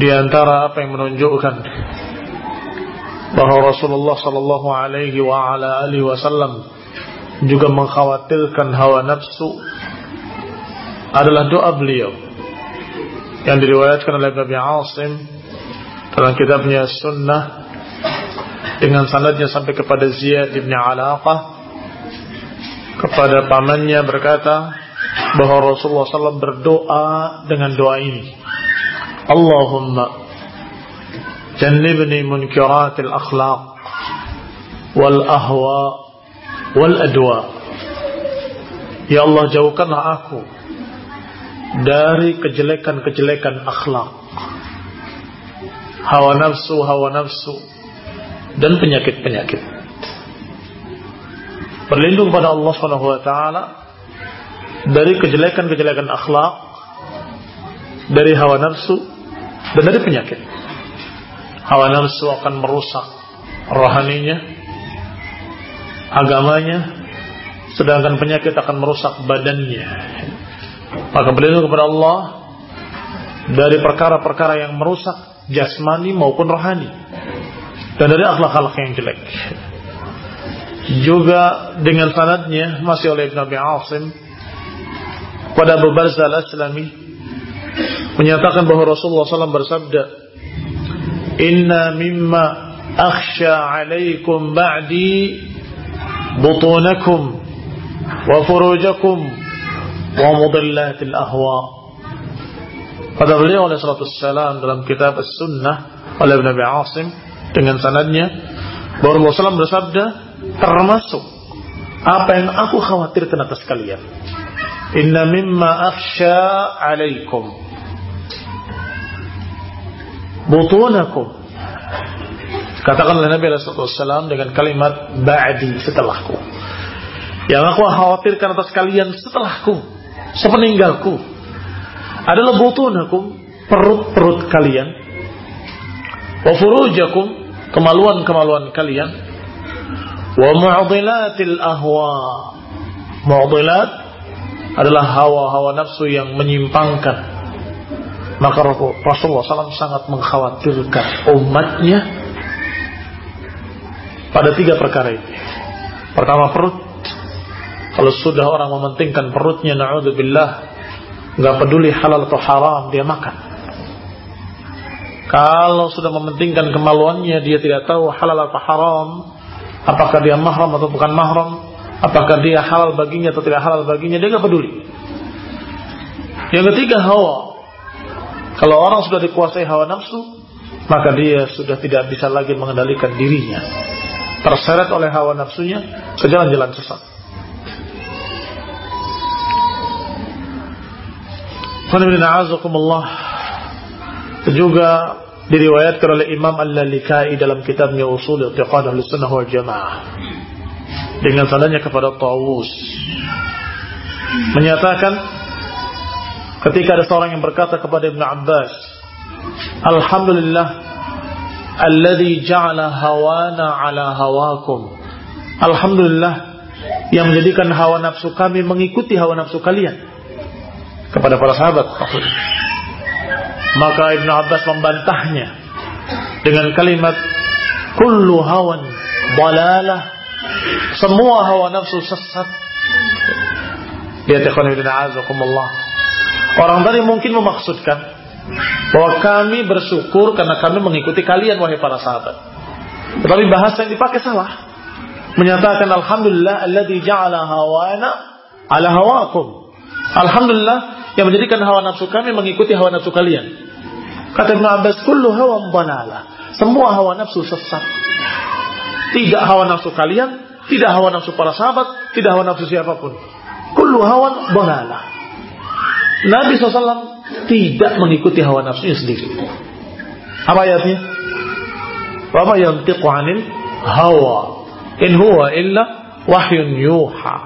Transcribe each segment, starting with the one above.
di antara apa yang menunjukkan bahwa Rasulullah sallallahu alaihi wa ala alihi wasallam juga mengkhawatirkan hawa nafsu adalah doa beliau yang diriwayatkan oleh Nabi Asim dalam kitabnya Sunnah dengan sanadnya sampai kepada Ziyad bin Alaqah. Kepada pamannya berkata bahwa Rasulullah SAW berdoa dengan doa ini اللهم جنبني منكرات الأخلاق والأهواء والأدواء Ya Allah jauhkanlah aku dari kejelekan-kejelekan akhlak hawa nafsu hawa nafsu dan penyakit-penyakit berlindung pada Allah Subhanahu wa taala dari kejelekan-kejelekan akhlak dari hawa nafsu dan dari penyakit. Hawa nafsu akan merusak rohaninya, agamanya, sedangkan penyakit akan merusak badannya. Maka berlindung kepada Allah dari perkara-perkara yang merusak jasmani maupun rohani dan dari akhlak-akhlak yang jelek. Juga dengan sanadnya masih oleh Ibn Abi Asim pada Abu Barzah al-Aslami menyatakan bahwa Rasulullah SAW bersabda, Inna mimma akhsha alaikum ba'di butunakum wa furujakum wa mudillatil ahwa. Pada beliau oleh salatu salam dalam kitab As-Sunnah oleh Nabi Asim dengan sanadnya bahwa Rasulullah SAW bersabda termasuk apa yang aku khawatirkan atas kalian. Inna mimma akhsha alaikum butunakum. Katakan oleh Nabi SAW dengan kalimat ba'di setelahku. Yang aku khawatirkan atas kalian setelahku sepeninggalku adalah butunakum perut-perut kalian. Wa furujakum kemaluan-kemaluan kalian. Wa mu'dilatil ahwa. Mu'dilat adalah hawa-hawa nafsu yang menyimpangkan maka Rasulullah SAW sangat mengkhawatirkan umatnya pada tiga perkara ini. Pertama perut. Kalau sudah orang mementingkan perutnya, na'udzubillah, nggak peduli halal atau haram dia makan. Kalau sudah mementingkan kemaluannya dia tidak tahu halal atau haram, apakah dia mahram atau bukan mahram, apakah dia halal baginya atau tidak halal baginya dia nggak peduli. Yang ketiga hawa. Kalau orang sudah dikuasai hawa nafsu, maka dia sudah tidak bisa lagi mengendalikan dirinya. Terseret oleh hawa nafsunya ke jalan-jalan sesat. Juga diriwayatkan oleh Imam Al-Lalikai dalam kitabnya Usul I'tiqad Ahlussunnah wal Jamaah dengan sanadnya kepada Tawus menyatakan ketika ada seorang yang berkata kepada Ibn Abbas Alhamdulillah alladhi ja'ala hawana ala hawakum. Alhamdulillah yang menjadikan hawa nafsu kami mengikuti hawa nafsu kalian. Kepada para sahabat. Maka Ibn Abbas membantahnya dengan kalimat kullu hawan dalalah. Semua hawa nafsu sesat. Lihat ya Allah orang tadi mungkin memaksudkan bahwa kami bersyukur karena kami mengikuti kalian wahai para sahabat tetapi bahasa yang dipakai salah menyatakan alhamdulillah alladzi ja'ala hawana ala hawakum alhamdulillah yang menjadikan hawa nafsu kami mengikuti hawa nafsu kalian. Kata Ibn Abbas, kullu hawa balala. Semua hawa nafsu sesat. Tidak hawa nafsu kalian, tidak hawa nafsu para sahabat, tidak hawa nafsu siapa pun. Kullu hawa balala. Nabi SAW tidak mengikuti hawa nafsunya sendiri. Apa ayatnya? Wa yang yantiqu anil hawa. In huwa illa wahyun yuha.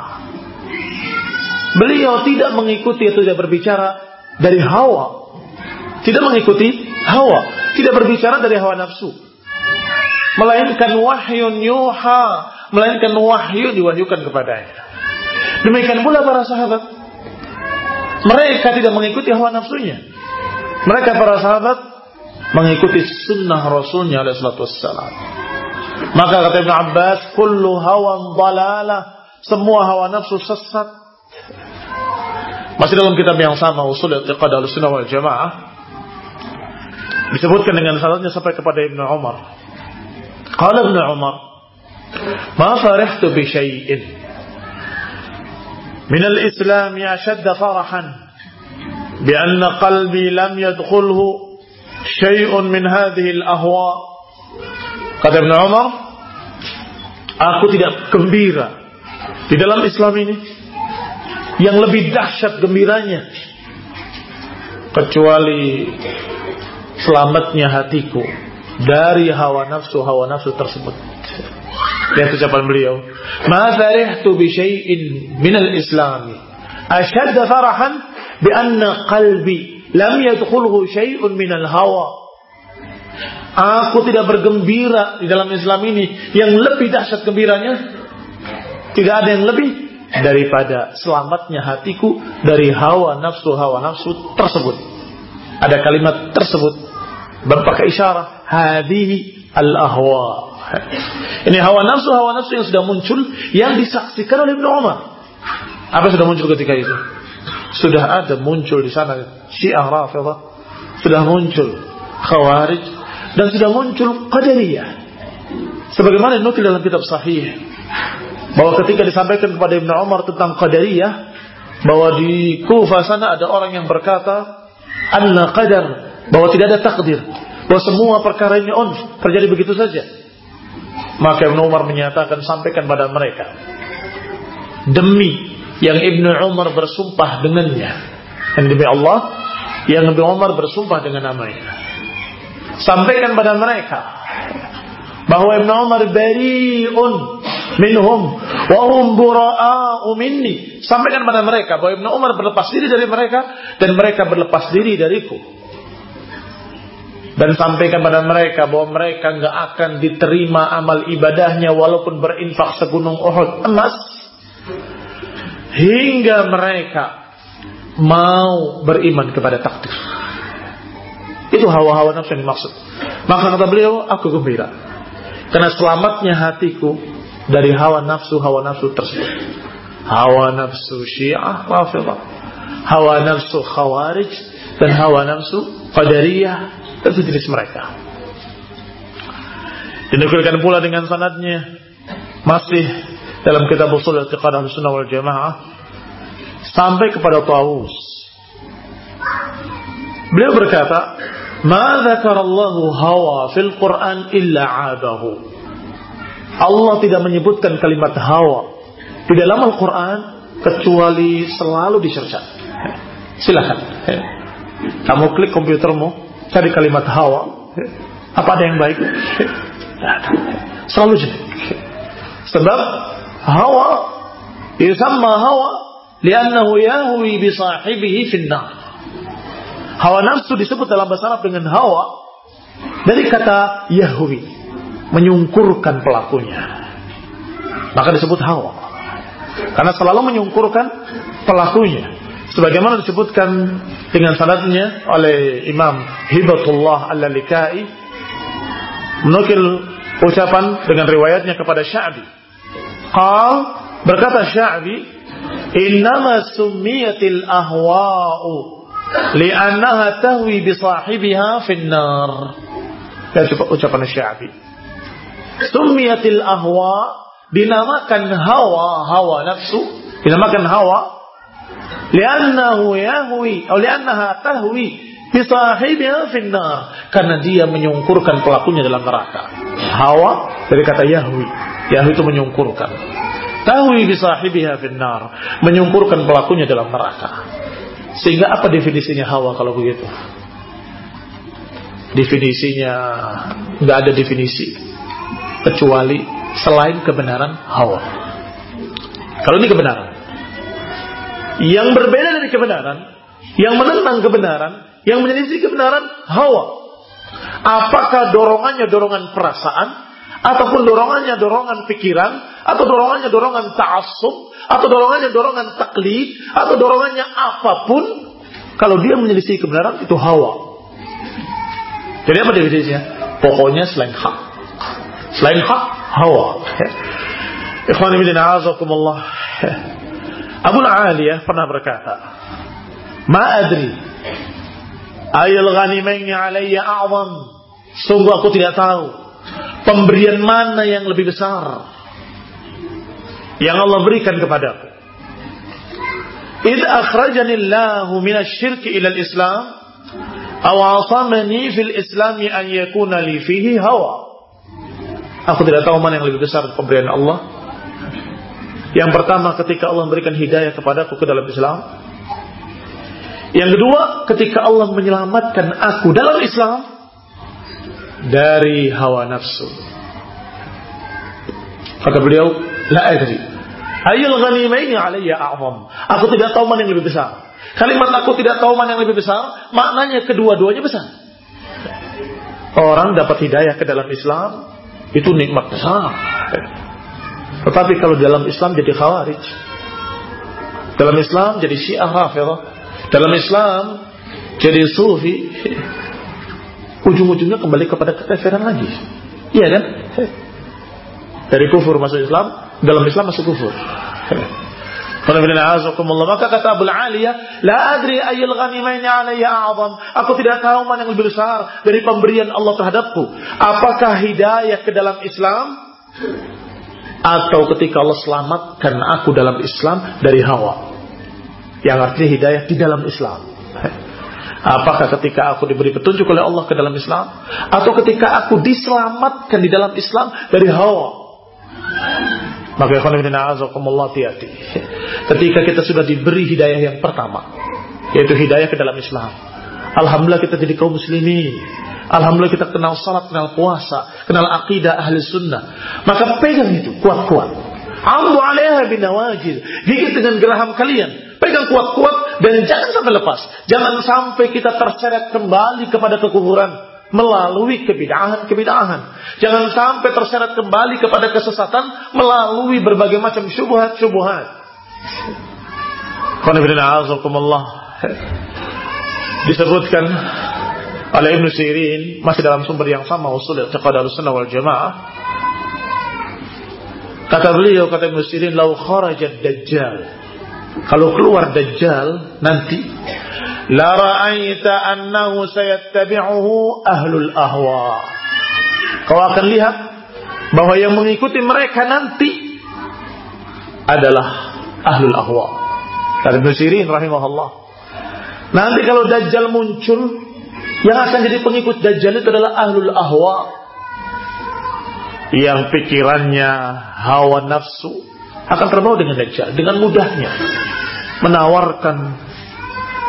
Beliau tidak mengikuti atau tidak berbicara dari hawa. Tidak mengikuti hawa. Tidak berbicara dari hawa nafsu. Melainkan wahyun yuha. Melainkan wahyu diwahyukan kepadanya. Demikian pula para sahabat. Mereka tidak mengikuti hawa nafsunya. Mereka para sahabat mengikuti sunnah Rasulnya alaihi wassalam. Maka kata Ibn Abbas, kullu hawan dalalah. Semua hawa nafsu sesat masih dalam kitab yang sama usul i'tiqad al-sunnah wal jamaah disebutkan dengan salatnya sampai kepada Ibnu Umar. Qala Ibnu Umar, "Ma farihtu bi syai'in al-islam ashadd farahan bi anna qalbi lam yadkhulhu syai'un min hadhihi al-ahwa." Kata Ibnu Umar, aku tidak gembira di dalam Islam ini yang lebih dahsyat gembiranya kecuali selamatnya hatiku dari hawa nafsu hawa nafsu tersebut. Lihat ucapan beliau, "Ma farihtu bi syai'in min al-Islam ashadda farahan bi anna qalbi lam yadkhulhu syai'un min al-hawa." Aku tidak bergembira di dalam Islam ini yang lebih dahsyat gembiranya. Tidak ada yang lebih daripada selamatnya hatiku dari hawa nafsu hawa nafsu tersebut. Ada kalimat tersebut berpakai isyarat hadihi al ahwa. Ini hawa nafsu hawa nafsu yang sudah muncul yang disaksikan oleh Ibnu Umar. Apa sudah muncul ketika itu? Sudah ada muncul di sana. Syiah Rafidah, sudah muncul Khawarij. Dan sudah muncul Qadariyah. Sebagaimana nukil dalam kitab sahih. Bahwa ketika disampaikan kepada Ibnu Umar tentang Qadariyah bahwa di Kufah sana ada orang yang berkata anna qadar. Bahwa tidak ada takdir. Bahwa semua perkara ini on. Terjadi begitu saja maka Ibnu Umar menyatakan sampaikan pada mereka demi yang Ibnu Umar bersumpah dengannya dan demi Allah yang Ibnu Umar bersumpah dengan namanya sampaikan pada mereka bahwa Ibnu Umar bariun minhum wa hum bura'a'u minni. Sampaikan pada mereka bahwa Ibnu Umar berlepas diri dari mereka dan mereka berlepas diri dariku. Dan sampaikan pada mereka bahwa mereka nggak akan diterima amal ibadahnya walaupun berinfak segunung Uhud emas hingga mereka mau beriman kepada takdir. Itu hawa-hawa nafsu yang dimaksud. Maka kata beliau, aku gembira. Karena selamatnya hatiku dari hawa nafsu hawa nafsu tersebut. Hawa nafsu Syiah Rafidah. hawa nafsu khawarij dan hawa nafsu qadariyah itu jenis mereka. Dinukilkan pula dengan sanadnya masih dalam kitab usul i'tiqad sunnah wal jamaah sampai kepada Tawus. Beliau berkata, "Ma dzakarallahu hawa fil Qur'an illa 'adahu." Allah tidak menyebutkan kalimat hawa di dalam Al-Quran kecuali selalu dicerca. Silakan. Kamu klik komputermu, cari kalimat hawa. Apa ada yang baik? Selalu jelek. Sebab hawa yusamma hawa liannahu yahwi bi sahibihi finnar. Hawa nafsu disebut dalam bahasa Arab dengan hawa dari kata yahwi, menyungkurkan pelakunya. Maka disebut hawa. Karena selalu menyungkurkan pelakunya. Sebagaimana disebutkan dengan sanadnya oleh Imam Hibatullah Al-Lalikai menukil ucapan dengan riwayatnya kepada Sya'bi. Qal berkata Sya'bi, "Innama summiyatil ahwa'u li'annaha tahwi bi sahibiha finnar." Ya coba ucapan Sya'bi. Summiyatil ahwa dinamakan hawa, hawa nafsu, dinamakan hawa li'annahu yahwi atau li'annaha tahwi bisahibiha karena dia menyungkurkan pelakunya dalam neraka. Hawa dari kata yahwi. Yahwi itu menyungkurkan. Tahwi bisahibiha finnar, menyungkurkan pelakunya dalam neraka. Sehingga apa definisinya hawa kalau begitu? Definisinya nggak ada definisi kecuali selain kebenaran hawa. Kalau ini kebenaran. Yang berbeda dari kebenaran, yang menentang kebenaran, yang menyelisih kebenaran hawa. Apakah dorongannya dorongan perasaan ataupun dorongannya dorongan pikiran atau dorongannya dorongan ta'assub atau dorongannya dorongan taklid atau dorongannya apa pun kalau dia menyelisih kebenaran itu hawa. Jadi apa definisinya? Pokoknya selain hak. Selain hak, hawa. Ikhwan ibn a'azakumullah. Abu Aliyah pernah berkata, Ma adri ayil ghanimaini alayya a'zam. Sungguh aku tidak tahu pemberian mana yang lebih besar yang Allah berikan kepadaku. Id akhrajani Allah min asy-syirki ila al-Islam aw fil Islam an yakuna li fihi hawa. Aku tidak tahu mana yang lebih besar pemberian Allah. Yang pertama ketika Allah memberikan hidayah kepadaku ke dalam Islam. Yang kedua ketika Allah menyelamatkan aku dalam Islam dari hawa nafsu. Kata beliau, la adri. Ayul ghanimaini alayya a'zam. Aku tidak tahu mana yang lebih besar. Kalimat aku tidak tahu mana yang lebih besar, maknanya kedua-duanya besar. Orang dapat hidayah ke dalam Islam itu nikmat besar. Tetapi kalau dalam Islam jadi khawarij. Dalam Islam jadi syiah rafidah. Dalam Islam jadi sufi. Ujung-ujungnya kembali kepada kekafiran lagi. Iya kan? Dari kufur masuk Islam, dalam Islam masuk kufur. Maka kata Abu Aliyah, La adri ayil ghanimaini a'zam. Aku tidak tahu mana yang lebih besar dari pemberian Allah terhadapku. Apakah hidayah ke dalam Islam? Atau ketika Allah selamatkan aku dalam Islam dari hawa. Yang artinya hidayah di dalam Islam. Apakah ketika aku diberi petunjuk oleh Allah ke dalam Islam? Atau ketika aku diselamatkan di dalam Islam dari hawa? Maka. Ketika kita sudah diberi hidayah yang pertama, yaitu hidayah ke dalam Islam. Alhamdulillah kita jadi kaum muslimin. Alhamdulillah kita kenal salat, kenal puasa, kenal akidah ahli sunnah. Maka pegang itu kuat-kuat. Amdu alaiha binawajil. Gigit dengan geraham kalian. Pegang kuat-kuat dan jangan sampai lepas. Jangan sampai kita terseret kembali kepada kekuburan melalui kebidahan-kebidahan. Jangan sampai terseret kembali kepada kesesatan melalui berbagai macam syubhat-syubhat. Disebutkan oleh Ibn Sirin masih dalam sumber yang sama usul i'tiqad al-sunnah wal jamaah kata beliau kata Ibn Sirin lau kharajat dajjal kalau keluar Dajjal nanti la ra'aita annahu sayattabi'uhu ahlul ahwa. Kau akan lihat bahwa yang mengikuti mereka nanti adalah ahlul ahwa. Dari Ibn Sirin rahimahullah. Nanti kalau Dajjal muncul, yang akan jadi pengikut Dajjal itu adalah ahlul ahwa. Yang pikirannya hawa nafsu akan terbawa dengan Dajjal. Dengan mudahnya. Menawarkan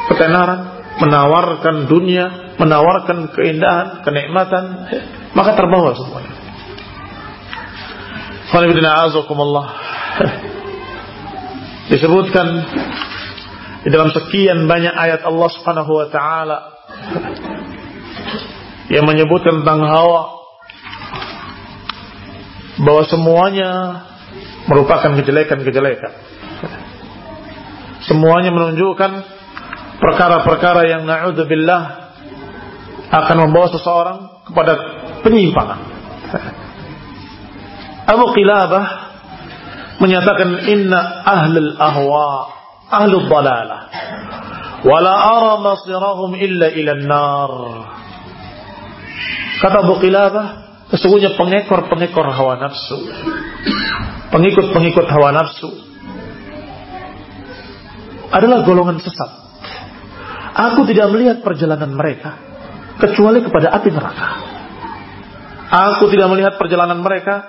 ketenaran, menawarkan dunia, menawarkan keindahan, kenikmatan. Maka terbawa semuanya. Disebutkan di dalam sekian banyak ayat Allah Subhanahu wa taala yang menyebutkan tentang hawa bahwa semuanya merupakan kejelekan-kejelekan. Semuanya menunjukkan perkara-perkara yang na'udzubillah akan membawa seseorang kepada penyimpangan. Abu Qilabah menyatakan inna ahlul ahwa ahlul dalalah. Wala ara masirahum illa ila nar. Kata Abu Qilabah sesungguhnya pengekor-pengekor hawa nafsu. Pengikut-pengikut hawa nafsu adalah golongan sesat. Aku tidak melihat perjalanan mereka kecuali kepada api neraka. Aku tidak melihat perjalanan mereka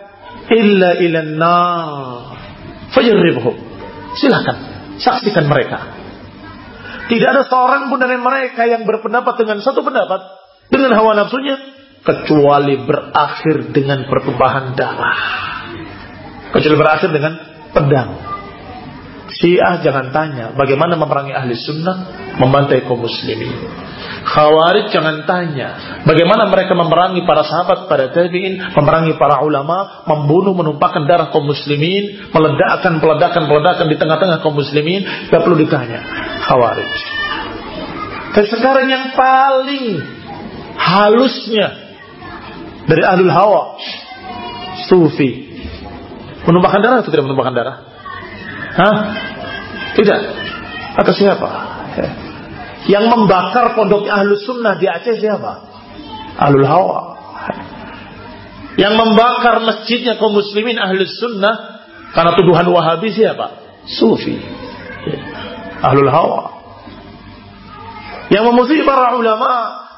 illa ila nar. Fajarribhum. Silakan, saksikan mereka. Tidak ada seorang pun dari mereka yang berpendapat dengan satu pendapat dengan hawa nafsunya kecuali berakhir dengan pertumpahan darah. Kecuali berakhir dengan pedang. Syiah jangan tanya bagaimana memerangi ahli sunnah membantai kaum muslimin. Khawarij jangan tanya bagaimana mereka memerangi para sahabat, para tabi'in, memerangi para ulama, membunuh, menumpahkan darah kaum muslimin, meledakkan peledakan-peledakan di tengah-tengah kaum muslimin, tidak perlu ditanya. Khawarij. Dan sekarang yang paling halusnya dari ahlul hawa, sufi, menumpahkan darah atau tidak menumpahkan darah? Hah? Tidak. Atau siapa? Ya. Yang membakar pondok ahlus sunnah di Aceh siapa? Ahlul Hawa. Yang membakar masjidnya kaum muslimin ahlus sunnah karena tuduhan wahabi siapa? Sufi. Ahlul Hawa. Yang memusuhi para ulama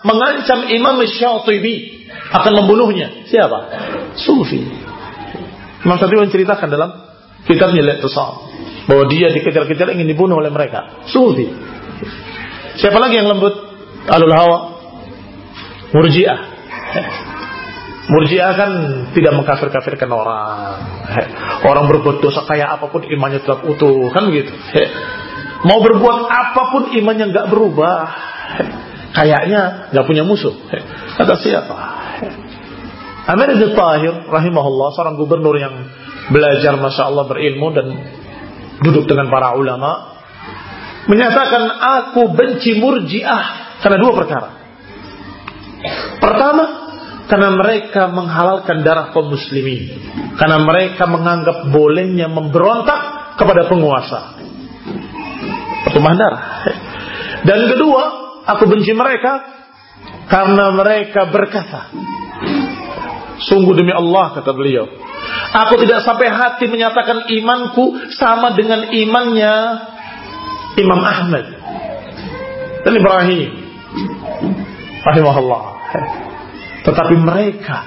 mengancam Imam Syatibi akan membunuhnya. Siapa? Sufi. Imam Syatibi menceritakan dalam kitabnya Liqtisam bahwa dia dikejar-kejar ingin dibunuh oleh mereka. Sufi. Siapa lagi yang lembut? Alul hawa. Murji'ah. Murji'ah kan tidak mengkafir-kafirkan orang. Orang berbuat dosa kayak apa pun imannya tetap utuh. Kan begitu. Mau berbuat apa pun imannya nggak berubah. Kayaknya nggak punya musuh. Kata siapa? Amir Tahir rahimahullah seorang gubernur yang belajar masya Allah berilmu dan duduk dengan para ulama menyatakan aku benci murjiah karena dua perkara. Pertama, karena mereka menghalalkan darah kaum muslimin. Karena mereka menganggap bolehnya memberontak kepada penguasa. Pertumpahan darah. Dan kedua, aku benci mereka karena mereka berkata, Sungguh demi Allah kata beliau, Aku tidak sampai hati menyatakan imanku sama dengan imannya Imam Ahmad dan Ibrahim. Rahimahullah. Tetapi mereka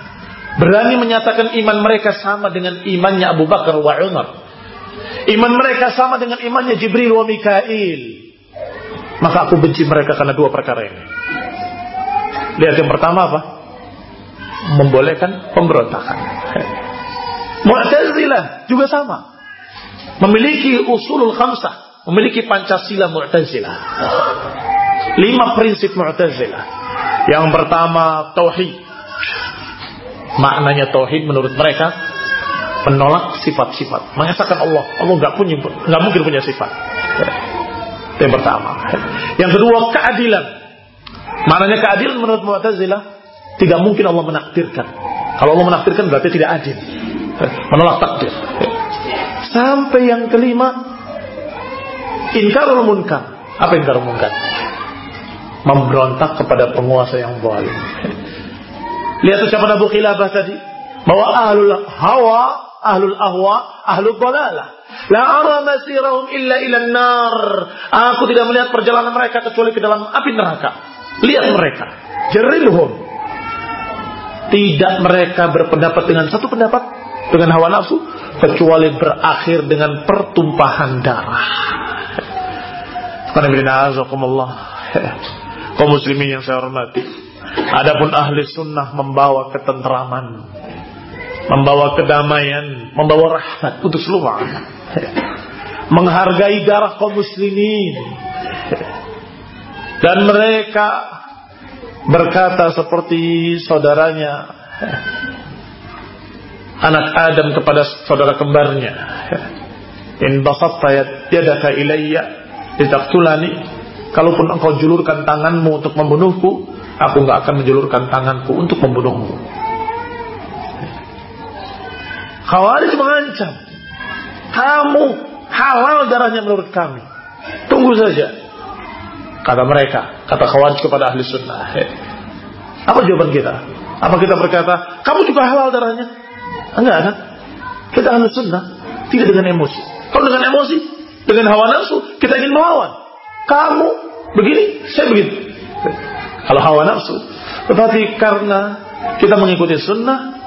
berani menyatakan iman mereka sama dengan imannya Abu Bakar wa Umar. Iman mereka sama dengan imannya Jibril wa Mikail. Maka aku benci mereka karena dua perkara ini. Lihat yang pertama apa? Membolehkan pemberontakan. Mu'tazilah juga sama. Memiliki usulul khamsah. Memiliki Pancasila Mu'tazilah. Lima prinsip Mu'tazilah. Yang pertama, Tauhid. Maknanya Tauhid menurut mereka menolak sifat-sifat. Mengesahkan Allah. Allah nggak punya, nggak mungkin punya sifat. Yang pertama. Yang kedua, keadilan. Maknanya keadilan menurut Mu'tazilah tidak mungkin Allah menakdirkan. Kalau Allah menakdirkan berarti tidak adil menolak takdir. Sampai yang kelima, Inkarul munkar. Apa inkarul munkar? Memberontak kepada penguasa yang zalim. Lihat ucapan Abu Khilafah tadi. Bahwa ahlul hawa, ahlul ahwa, ahlul dalalah. La ara masirahum illa ila nar. Aku tidak melihat perjalanan mereka kecuali ke dalam api neraka. Lihat mereka. Jerilhum. Tidak mereka berpendapat dengan satu pendapat dengan hawa nafsu kecuali berakhir dengan pertumpahan darah. Kaum muslimin yang saya hormati. Adapun ahli sunnah membawa ketentraman, membawa kedamaian, membawa rahmat untuk seluruh. Menghargai darah kaum muslimin. Dan mereka berkata seperti saudaranya anak Adam kepada saudara kembarnya. In basatta yadaka ilayya litaqtulani kalaupun engkau julurkan tanganmu untuk membunuhku aku nggak akan menjulurkan tanganku untuk membunuhmu. Khawarij mengancam. Kamu halal darahnya menurut kami. Tunggu saja. Kata mereka kata Khawarij kepada ahli sunnah. Apa jawaban kita? Apa kita berkata? Kamu juga halal darahnya Enggak kan? Kita ahli sunnah. Tidak dengan emosi. Kalau dengan emosi, dengan hawa nafsu, kita ingin melawan. Kamu begini, saya begitu. Kalau hawa nafsu. Tetapi karena kita mengikuti sunnah,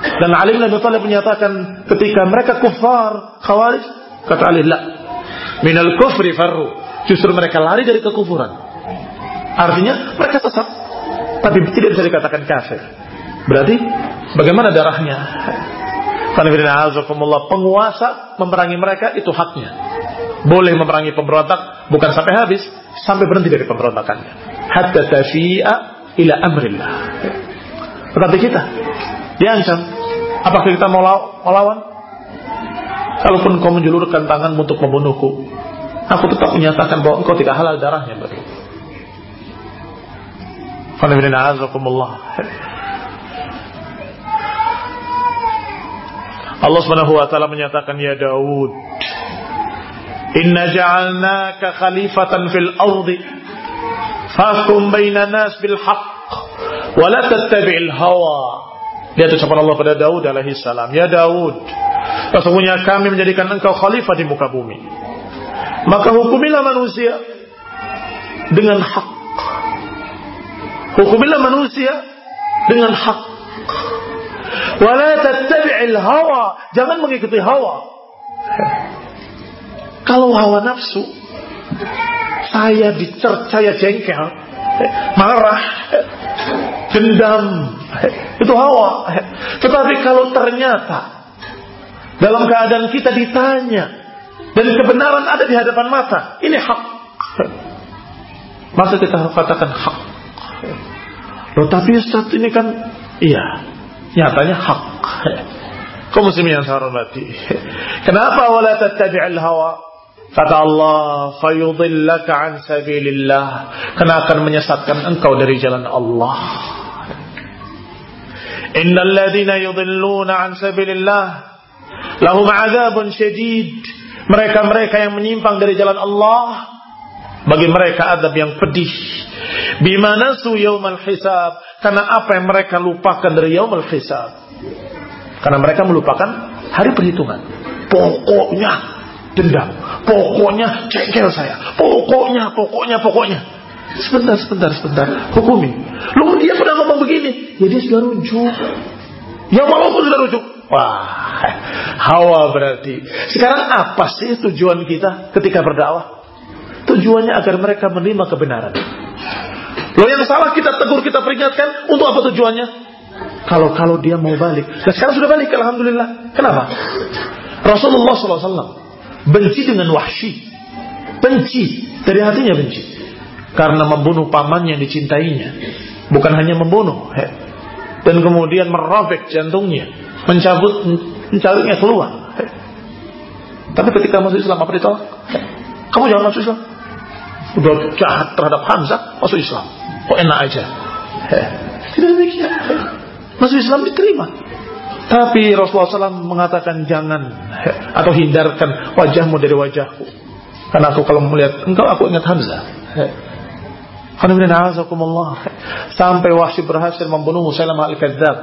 dan Ali bin Abi Thalib menyatakan ketika mereka kufar, khawarij, kata Ali, la. Minal kufri farru. Justru mereka lari dari kekufuran. Artinya mereka sesat. Tapi tidak bisa dikatakan kafir. Berarti bagaimana darahnya? Penguasa memerangi mereka itu haknya. Boleh memerangi pemberontak bukan sampai habis, sampai berhenti dari pemberontakannya. Hatta tafi'a ila amrillah. Tetapi kita diancam. Apakah kita mau melawan? Kalaupun kau menjulurkan tangan untuk membunuhku, aku tetap menyatakan bahwa engkau tidak halal darahnya. Alhamdulillah. Allah Subhanahu wa taala menyatakan ya Daud Inna ja'alnaka khalifatan fil ardi fahkum bainan nas bil haqq wa la tattabi'il hawa. Lihat ucapan Allah pada Daud alaihi salam Ya Daud Sesungguhnya kami menjadikan engkau khalifah di muka bumi. Maka hukumilah manusia Dengan hak. Hukumilah manusia Dengan hak Wala tattabi'il hawa. Jangan mengikuti hawa. Kalau hawa nafsu, saya dicerca ya jengkel, marah, dendam, itu hawa. Tetapi kalau ternyata dalam keadaan kita ditanya dan kebenaran ada di hadapan mata, ini hak. Masa kita katakan hak. Loh, tapi saat ini kan, iya, nyatanya hak. Kau muslim yang hormati. Kenapa wala tattabi'il hawa? Kata Allah, fayudillaka an sabilillah. Karena akan menyesatkan engkau dari jalan Allah. Innal ladhina yudilluna an sabilillah lahum azabun syadid. Mereka-mereka yang menyimpang dari jalan Allah bagi mereka adab yang pedih. Bimana su yaumal hisab karena apa yang mereka lupakan dari yaumul hisab. Karena mereka melupakan hari perhitungan. Pokoknya dendam. Pokoknya cengkel saya. Pokoknya, pokoknya, pokoknya. Sebentar, sebentar, sebentar. Hukumi. Lu dia pernah ngomong begini. Ya dia sudah rujuk. Ya walaupun sudah rujuk. Wah, hawa berarti. Sekarang apa sih tujuan kita ketika berdakwah? Tujuannya agar mereka menerima kebenaran. Loh yang salah kita tegur, kita peringatkan. Untuk apa tujuannya? Kalau kalau dia mau balik. Nah sekarang sudah balik, Alhamdulillah. Kenapa? Rasulullah SAW benci dengan wahsy. Benci. Dari hatinya benci. Karena membunuh paman yang dicintainya. Bukan hanya membunuh. Dan kemudian merobek jantungnya. Mencabut, mencabutnya keluar. Tapi ketika masuk Islam apa ditolak? Kamu jangan masuk Islam. Udah jahat terhadap Hamzah, masuk Islam. Kok enak aja? Tidak demikian. Masuk Islam diterima. Tapi Rasulullah SAW mengatakan jangan atau hindarkan wajahmu dari wajahku. Karena aku kalau melihat engkau aku ingat Hamzah. Sampai Wahsy berhasil membunuh Musailamah al-Kadzab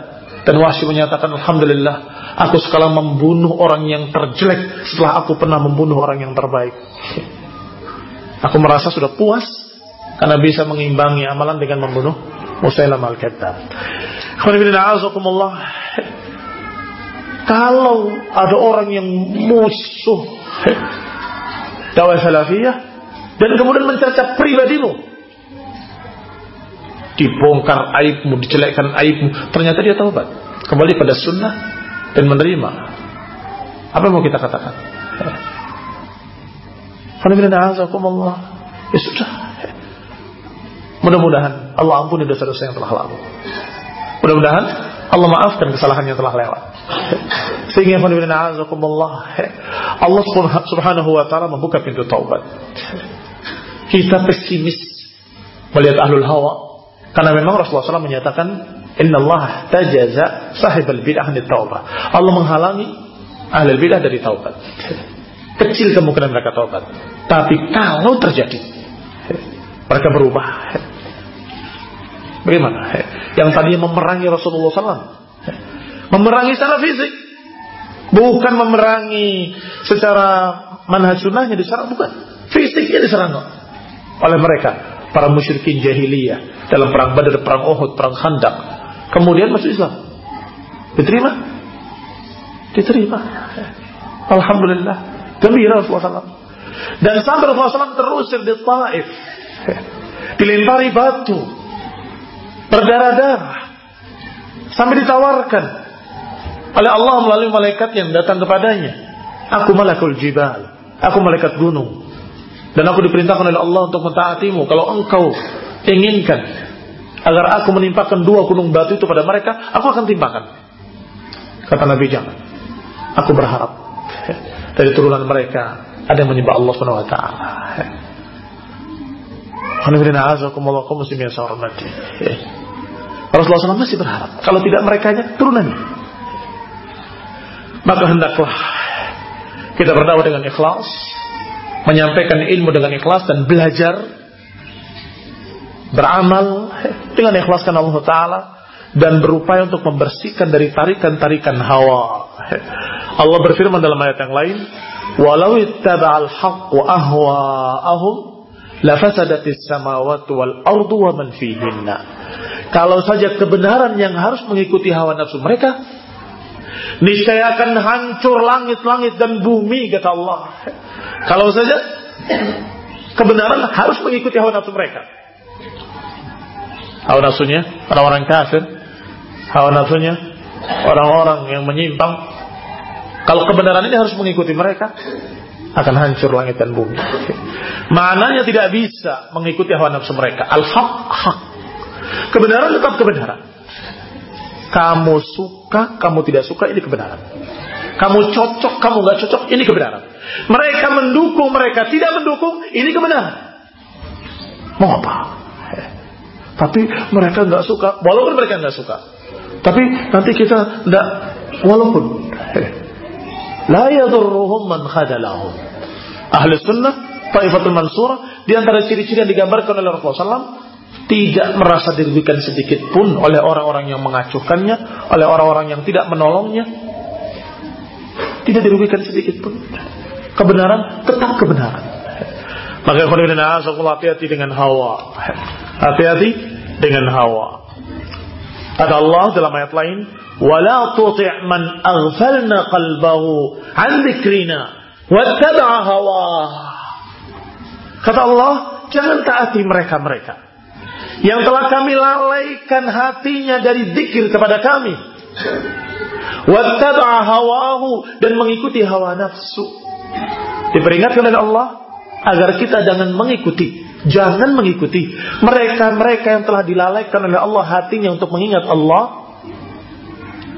dan Wahsy menyatakan Alhamdulillah aku sekarang membunuh orang yang terjelek setelah aku pernah membunuh orang yang terbaik. Aku merasa sudah puas karena bisa mengimbangi amalan dengan membunuh Musailamah al-Kadzab. Kalau ada orang yang musuh dakwah salafiyah dan kemudian mencerca pribadimu, dibongkar aibmu, dijelekkan aibmu, ternyata dia taubat, kembali pada sunnah dan menerima. Apa yang mau kita katakan? Ya sudah. Mudah-mudahan Allah ampuni dosa-dosa yang telah lalu. Mudah-mudahan Allah maafkan kesalahan yang telah lewat. Sehingga Allah subhanahu wa ta'ala membuka pintu taubat. Kita pesimis melihat ahlul hawa. Karena memang Rasulullah SAW menyatakan Inna Allah tajaza sahib al-bid'ah taubat. Allah menghalangi ahli bidah dari taubat. Kecil kemungkinan mereka taubat. Tapi kalau terjadi mereka berubah. Bagaimana? Yang tadinya memerangi Rasulullah SAW. Memerangi secara fisik. Bukan memerangi secara manhaj sunnahnya diserang. Bukan. Fisiknya diserang oleh mereka. Para musyrikin jahiliyah. Dalam perang Badar, perang Uhud, perang Khandaq. Kemudian masuk Islam. Diterima? Diterima. Alhamdulillah. Gembira Rasulullah SAW. Dan sampai Rasulullah SAW terusir di Taif. Dilempari batu berdarah-darah sampai ditawarkan oleh Allah melalui malaikat yang datang kepadanya. Aku malakul jibal, aku malaikat gunung. Dan aku diperintahkan oleh Allah untuk mentaatimu kalau engkau inginkan agar aku menimpakan dua gunung batu itu pada mereka, aku akan timpakan. Kata Nabi jangan. Aku berharap dari turunan mereka ada yang menyembah Allah Subhanahu wa taala. Rasulullah SAW masih berharap. Kalau tidak mereka turunannya. Maka hendaklah kita berdakwah dengan ikhlas, menyampaikan ilmu dengan ikhlas dan belajar beramal dengan ikhlas karena Allah Taala dan berupaya untuk membersihkan dari tarikan-tarikan hawa. Allah berfirman dalam ayat yang lain, "Walau ittaba'al haqqu ahwa'ahum lafasadatis samawati wal ardu wa man fihinna." Kalau saja kebenaran yang harus mengikuti hawa nafsu mereka, niscaya akan hancur langit-langit dan bumi kata Allah. Kalau saja kebenaran harus mengikuti hawa nafsu mereka. Hawa nafsunya orang-orang kafir, hawa nafsunya orang-orang yang menyimpang. Kalau kebenaran ini harus mengikuti mereka, akan hancur langit dan bumi. Maknanya tidak bisa mengikuti hawa nafsu mereka. Al-haq hak. Kebenaran tetap kebenaran. Kamu suka, kamu tidak suka, ini kebenaran. Kamu cocok, kamu nggak cocok, ini kebenaran. Mereka mendukung, mereka tidak mendukung, ini kebenaran. Mau apa? Tapi mereka nggak suka, walaupun mereka nggak suka. Tapi nanti kita nggak, walaupun. La yadurruhum man khadalahum. Ahli sunnah, Taifatul Mansurah, di antara ciri-ciri yang digambarkan oleh Rasulullah SAW, tidak merasa dirugikan sedikit pun oleh orang-orang yang mengacuhkannya, oleh orang-orang yang tidak menolongnya. Tidak dirugikan sedikit pun. Kebenaran tetap kebenaran. Maka hati-hati dengan hawa. Hati-hati dengan hawa. Kata Allah dalam ayat lain, "Wala tuti' man aghfalna qalbahu 'an dzikrina wattaba'a hawa." Kata Allah, jangan taati mereka-mereka yang telah kami lalaikan hatinya dari zikir kepada kami. Wattaba'a hawahu dan mengikuti hawa nafsu. Diperingatkan oleh Allah agar kita jangan mengikuti, jangan mengikuti mereka-mereka yang telah dilalaikan oleh Allah hatinya untuk mengingat Allah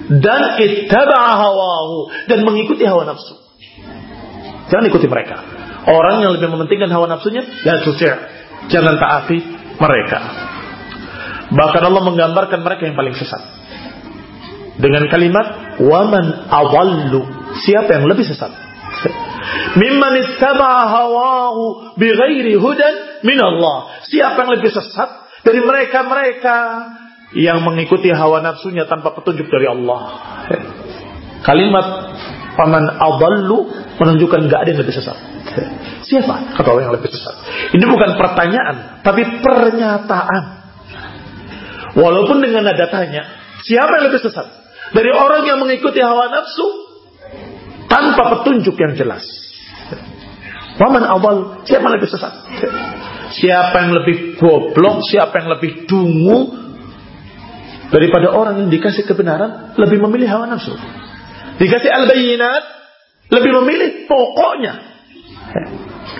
dan ittaba'a hawahu dan mengikuti hawa nafsu. Jangan ikuti mereka. Orang yang lebih mementingkan hawa nafsunya, la tusi'. Jangan taati mereka. Bahkan Allah menggambarkan mereka yang paling sesat. Dengan kalimat waman awallu. Siapa yang lebih sesat? Mimman ittaba'a hawahu bighairi hudan min Allah. Siapa yang lebih sesat dari mereka-mereka yang mengikuti hawa nafsunya tanpa petunjuk dari Allah. Kalimat paman adallu menunjukkan nggak ada yang lebih sesat. Siapa kata orang yang lebih sesat? Ini bukan pertanyaan, tapi pernyataan. Walaupun dengan nada tanya, siapa yang lebih sesat? Dari orang yang mengikuti hawa nafsu tanpa petunjuk yang jelas. Waman awal, siapa yang lebih sesat? Siapa yang lebih goblok, siapa yang lebih dungu daripada orang yang dikasih kebenaran lebih memilih hawa nafsu. Dikasih al-bayinat lebih memilih pokoknya.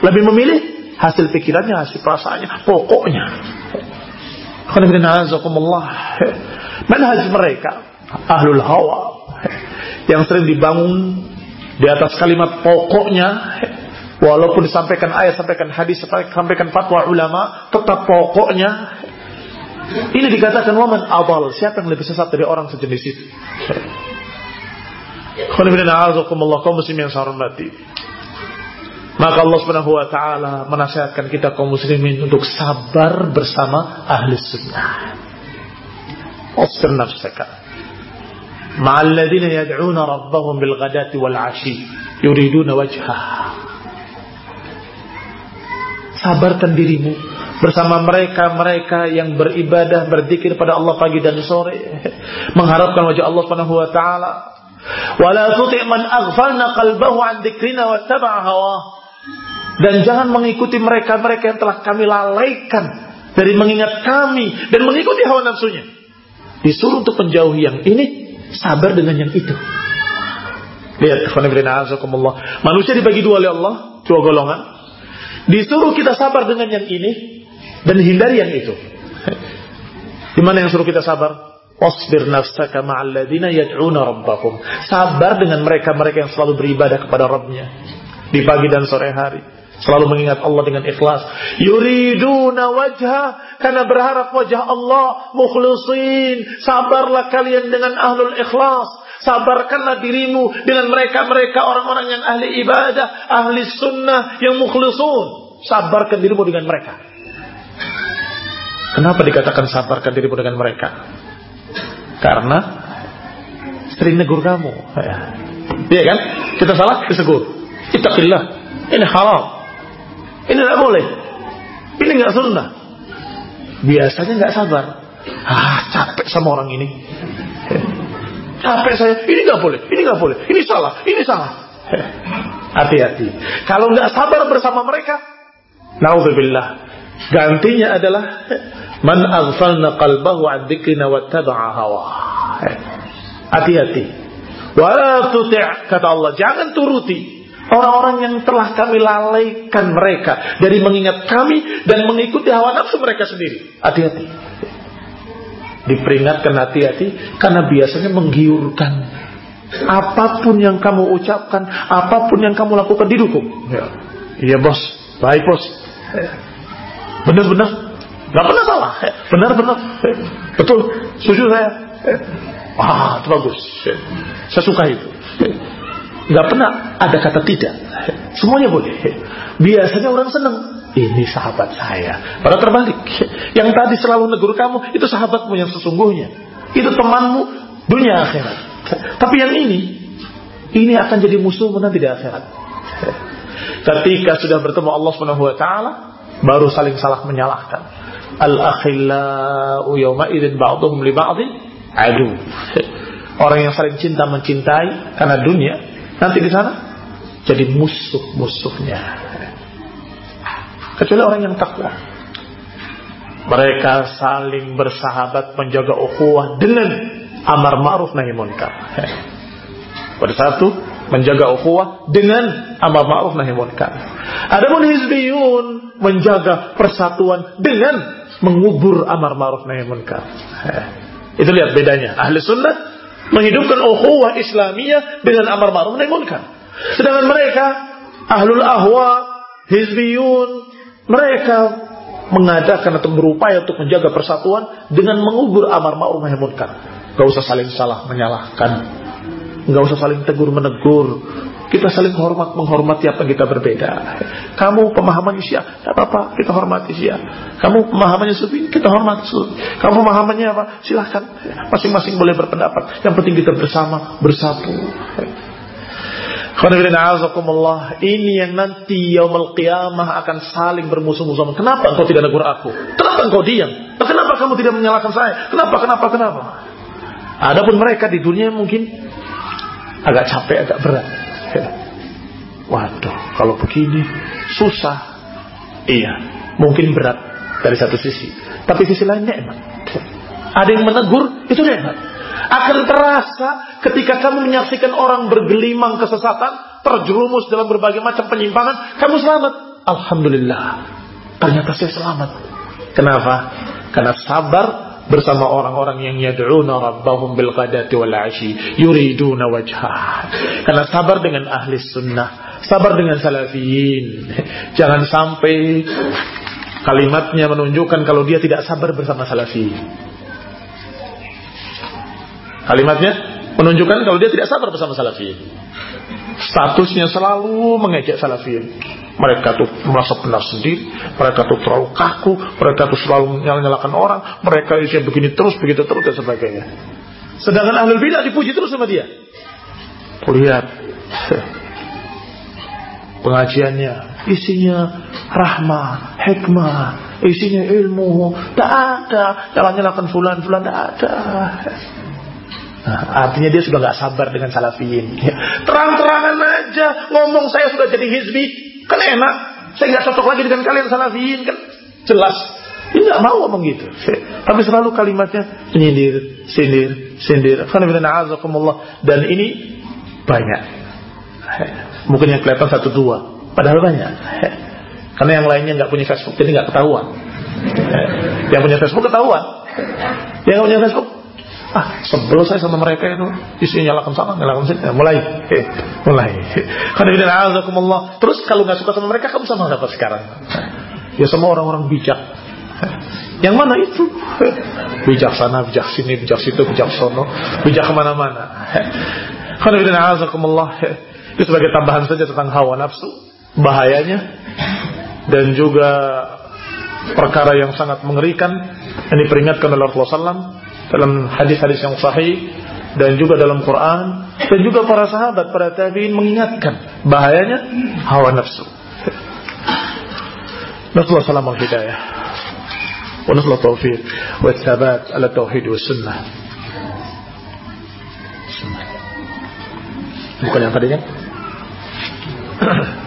Lebih memilih hasil pikirannya, hasil perasaannya, pokoknya. Manhaj mereka ahlul hawa yang sering dibangun di atas kalimat pokoknya walaupun disampaikan ayat sampaikan hadis sampaikan fatwa ulama tetap pokoknya. Ini dikatakan waman abal siapa yang lebih sesat dari orang sejenis itu? Maka Allah Subhanahu wa taala menasihatkan kita kaum muslimin untuk sabar bersama ahli sunnah. Wasfir nafsaka مع الذين يدعون ربهم بالغداة والعشي يريدون وجهه sabarkan dirimu bersama mereka-mereka yang beribadah berzikir pada Allah pagi dan sore mengharapkan wajah Allah Subhanahu wa taala wala tuti' man aghfalna qalbahu an dzikrina wattaba'a hawa dan jangan mengikuti mereka-mereka yang telah kami lalaikan dari mengingat kami dan mengikuti hawa nafsunya disuruh untuk menjauhi yang ini sabar dengan yang itu. Lihat, manusia dibagi dua oleh Allah, dua golongan. Disuruh kita sabar dengan yang ini dan hindari yang itu. Di mana yang suruh kita sabar? Wasbir nafsaka ma'alladina yad'una rabbahum. Sabar dengan mereka-mereka yang selalu beribadah kepada Rabbnya. Di pagi dan sore hari. Selalu mengingat Allah dengan ikhlas. Yuriduna wajah. Karena berharap wajah Allah. Mukhlisin. Sabarlah kalian dengan ahlul ikhlas. Sabarkanlah dirimu dengan mereka-mereka orang-orang yang ahli ibadah. Ahli sunnah yang mukhlisun. Sabarkan dirimu dengan mereka. Kenapa dikatakan sabarkan dirimu dengan mereka? Karena sering negur kamu. Iya kan? Kita salah, disegur. Ittaqillah. Ini halal. Ini tidak boleh. Ini nggak sunnah. Biasanya nggak sabar. Ah, capek sama orang ini. Capek saya. Ini nggak boleh. Ini nggak boleh. Ini salah. Ini salah. Hati-hati. Kalau nggak sabar bersama mereka, naudzubillah. Gantinya adalah man aghfalna qalbahu an dzikrina wattaba'a hawa. Hati-hati. Wa tuti' kata Allah, jangan turuti Orang-orang yang telah kami lalaikan mereka dari mengingat kami dan mengikuti hawa nafsu mereka sendiri. Hati-hati. Diperingatkan hati-hati karena biasanya menggiurkan. Apa pun yang kamu ucapkan, apa pun yang kamu lakukan didukung. Ya. Iya bos, baik bos. Benar-benar, nggak pernah salah. Benar-benar, betul. Setuju saya. Wah, itu bagus. Saya suka itu. Nggak pernah ada kata tidak. Semuanya boleh. Biasanya orang senang. Ini sahabat saya. Pada terbalik. Yang tadi selalu negur kamu, itu sahabatmu yang sesungguhnya. Itu temanmu dunia akhirat. Tapi yang ini, ini akan jadi musuhmu nanti di akhirat. Ketika sudah bertemu Allah taala, baru saling salah menyalahkan. Al-akhillau yawma idzin ba'dhum li ba'dhin adu. Orang yang saling cinta mencintai karena dunia Nanti di sana jadi musuh-musuhnya. Kecuali orang yang takwa. Mereka saling bersahabat menjaga ukhuwah dengan amar ma'ruf nahi munkar. Pada satu menjaga ukhuwah dengan amar ma'ruf nahi munkar. Adapun hizbiyun menjaga persatuan dengan mengubur amar ma'ruf nahi munkar. Itu lihat bedanya. Ahli sunnah menghidupkan ukhuwah Islamiyah dengan amar ma'ruf nahi munkar. Sedangkan mereka ahlul ahwa, hizbiyun, mereka mengadakan atau berupaya untuk menjaga persatuan dengan mengubur amar ma'ruf nahi munkar. Gak usah saling salah menyalahkan. Gak usah saling tegur menegur. Kita saling hormat menghormati apa kita berbeda. Kamu pemahamannya Syiah, tidak apa-apa, kita hormati Syiah. Kamu pemahamannya Sufi, kita hormati Sufi. Kamu pemahamannya apa? Silahkan, masing-masing boleh berpendapat. Yang penting kita bersama, bersatu. Ini yang nanti yaumul qiyamah akan saling bermusuh-musuhan. Kenapa engkau tidak negur aku? Kenapa engkau diam? Kenapa kamu tidak menyalahkan saya? Kenapa, kenapa, kenapa? Adapun mereka di dunia mungkin agak capek, agak berat. Waduh, kalau begini susah. Iya, mungkin berat dari satu sisi. Tapi sisi lainnya enak. Ada yang menegur, itu enak akan terasa ketika kamu menyaksikan orang bergelimang kesesatan, terjerumus dalam berbagai macam penyimpangan, kamu selamat. Alhamdulillah. Ternyata saya selamat. Kenapa? Karena sabar bersama orang-orang yang yad'una rabbahum bil ghadati wal ashi yuriduna wajhah. Karena sabar dengan ahli sunnah, sabar dengan salafiyin. Jangan sampai kalimatnya menunjukkan kalau dia tidak sabar bersama salafiyin. Kalimatnya menunjukkan kalau dia tidak sabar bersama salafiyin. Statusnya selalu mengejek salafiyin. Mereka tuh merasa benar sendiri, mereka tuh terlalu kaku, mereka tuh selalu nyalakan orang, mereka isinya begini terus, begitu terus dan sebagainya. Sedangkan ahlul bidah dipuji terus sama dia. Lihat pengajiannya isinya rahmah, hikmah, isinya ilmu, tak ada jalan nyalakan fulan fulan tak ada. Nah, artinya dia sudah nggak sabar dengan salafiyin. Ya. Terang-terangan aja ngomong saya sudah jadi hizbi, kan enak. Saya nggak cocok lagi dengan kalian salafiyin kan jelas. Dia nggak mau ngomong gitu. Tapi selalu kalimatnya sindir, sindir, sindir. Dan ini banyak. Mungkin yang kelihatan satu dua, padahal banyak. Karena yang lainnya nggak punya Facebook, jadi nggak ketahuan. Yang punya Facebook ketahuan. Yang punya Facebook Ah, sebel saya sama mereka itu. Isinya nyalakan sana, nyalakan sini. Ya, mulai. Eh, mulai. Karena Terus kalau nggak suka sama mereka, kamu sama apa sekarang? Ya sama orang-orang bijak. Yang mana itu? Bijak sana, bijak sini, bijak situ, bijak sono, bijak ke mana-mana. Karena itu sebagai tambahan saja tentang hawa nafsu, bahayanya, dan juga perkara yang sangat mengerikan yang diperingatkan oleh Rasulullah SAW dalam hadis-hadis yang sahih dan juga dalam Quran dan juga para sahabat para tabiin mengingatkan bahayanya hawa nafsu. Nasallahu salam al hidayah wa taufiq wa thabat ala sunnah. Bukan yang tadinya?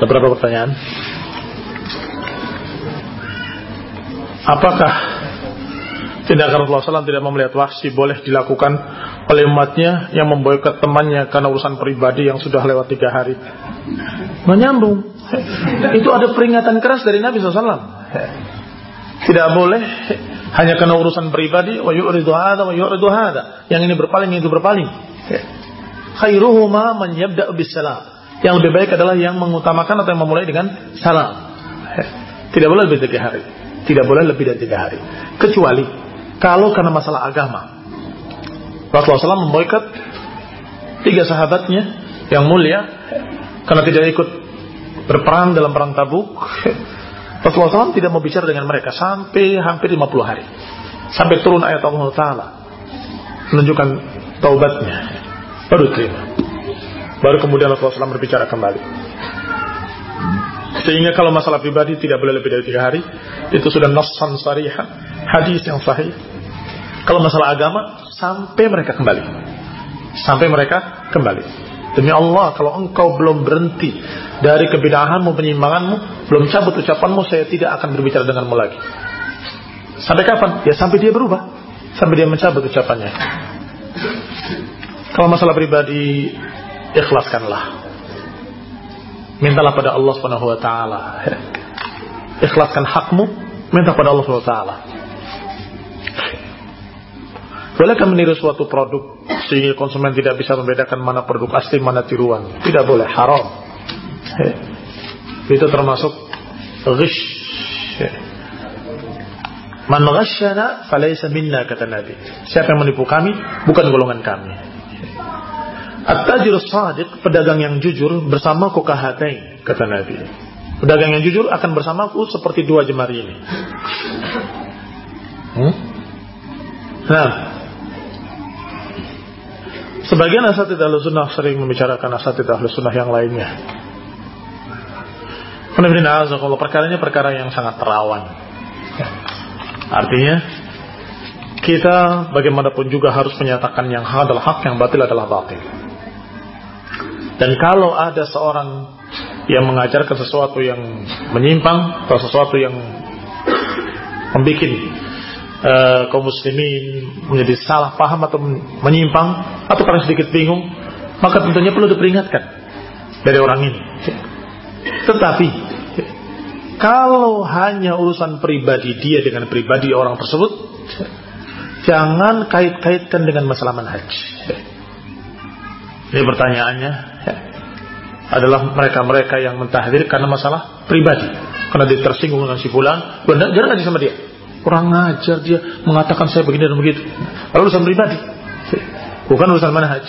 Ada berapa pertanyaan? Apakah Tindakan Rasulullah SAW tidak melihat wahsi boleh dilakukan oleh umatnya yang memboikot temannya karena urusan pribadi yang sudah lewat tiga hari. Menyambung. Itu ada peringatan keras dari Nabi SAW. Tidak boleh hanya karena urusan pribadi. Yang ini berpaling, yang itu berpaling. Khairuhuma man yabda'u. Yang lebih baik adalah yang mengutamakan atau yang memulai dengan salam. Tidak boleh lebih dari tiga hari. Tidak boleh lebih dari tiga hari. Kecuali kalau karena masalah agama. Rasulullah SAW memboikot tiga sahabatnya yang mulia karena tidak ikut berperang dalam perang tabuk. Rasulullah SAW tidak mau bicara dengan mereka sampai hampir 50 hari. Sampai turun ayat Allah Ta'ala. Menunjukkan taubatnya. Baru terima. Baru kemudian Rasulullah SAW berbicara kembali. Sehingga kalau masalah pribadi tidak boleh lebih dari tiga hari. Itu sudah nassan sarihan. Hadis yang sahih. Kalau masalah agama, sampai mereka kembali. Sampai mereka kembali. Demi Allah, kalau engkau belum berhenti dari kebidahanmu, penyimpanganmu, belum cabut ucapanmu, saya tidak akan berbicara denganmu lagi. Sampai kapan? Ya sampai dia berubah. Sampai dia mencabut ucapannya. Kalau masalah pribadi, ikhlaskanlah. Mintalah pada Allah Subhanahu wa taala. Ikhlaskan hakmu, minta pada Allah Subhanahu wa taala. Bolehkah meniru suatu produk sehingga konsumen tidak bisa membedakan mana produk asli mana tiruan? Tidak boleh, haram. Itu termasuk ghish. Man ghashana falaysa minna kata Nabi. Siapa yang menipu kami bukan golongan kami. At-tajir sadiq, pedagang yang jujur bersama kukahatain, kata Nabi. Pedagang yang jujur akan bersamaku seperti dua jemari ini. Hmm? Nah, sebagian asatid ahlu sunnah sering membicarakan asatid ahlu sunnah yang lainnya. Kalau perkaranya perkara yang sangat terawan. Artinya, kita bagaimanapun juga harus menyatakan yang hak adalah hak, yang batil adalah batil. Dan kalau ada seorang yang mengajarkan sesuatu yang menyimpang atau sesuatu yang membuat uh, kaum muslimin menjadi salah paham atau menyimpang atau paling sedikit bingung, maka tentunya perlu diperingatkan dari orang ini. Tetapi kalau hanya urusan pribadi dia dengan pribadi orang tersebut, Jangan kait-kaitkan dengan masalah manhaj. Ini pertanyaannya adalah mereka-mereka yang mentahdir karena masalah pribadi. Karena dia tersinggung dengan si fulan, benar jangan ngaji sama dia. Kurang ngajar dia mengatakan saya begini dan begitu. Lalu urusan pribadi. Bukan urusan manhaj.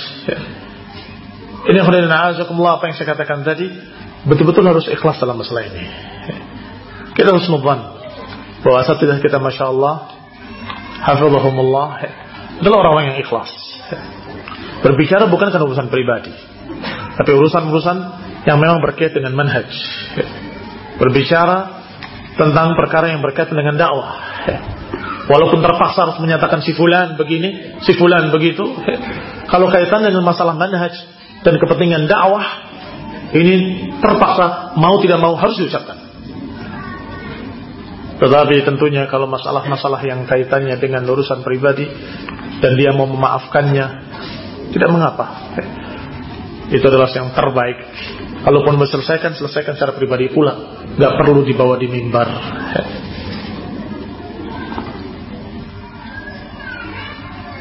Ini yang apa yang saya katakan tadi betul-betul harus ikhlas dalam masalah ini. Kita harus mubhan bahwa saat kita masya Allah hafizahumullah adalah orang-orang yang ikhlas. Berbicara bukan karena urusan pribadi, tapi urusan-urusan yang memang berkaitan dengan manhaj. Berbicara tentang perkara yang berkaitan dengan dakwah. Walaupun terpaksa harus menyatakan si fulan begini, si fulan begitu. Kalau kaitan dengan masalah manhaj dan kepentingan dakwah, ini terpaksa mau tidak mau harus diucapkan. Tetapi tentunya kalau masalah-masalah yang kaitannya dengan urusan pribadi dan dia mau memaafkannya, tidak mengapa. Itu adalah yang terbaik. Kalaupun selesaikan, selesaikan secara pribadi pula. Gak perlu dibawa di mimbar.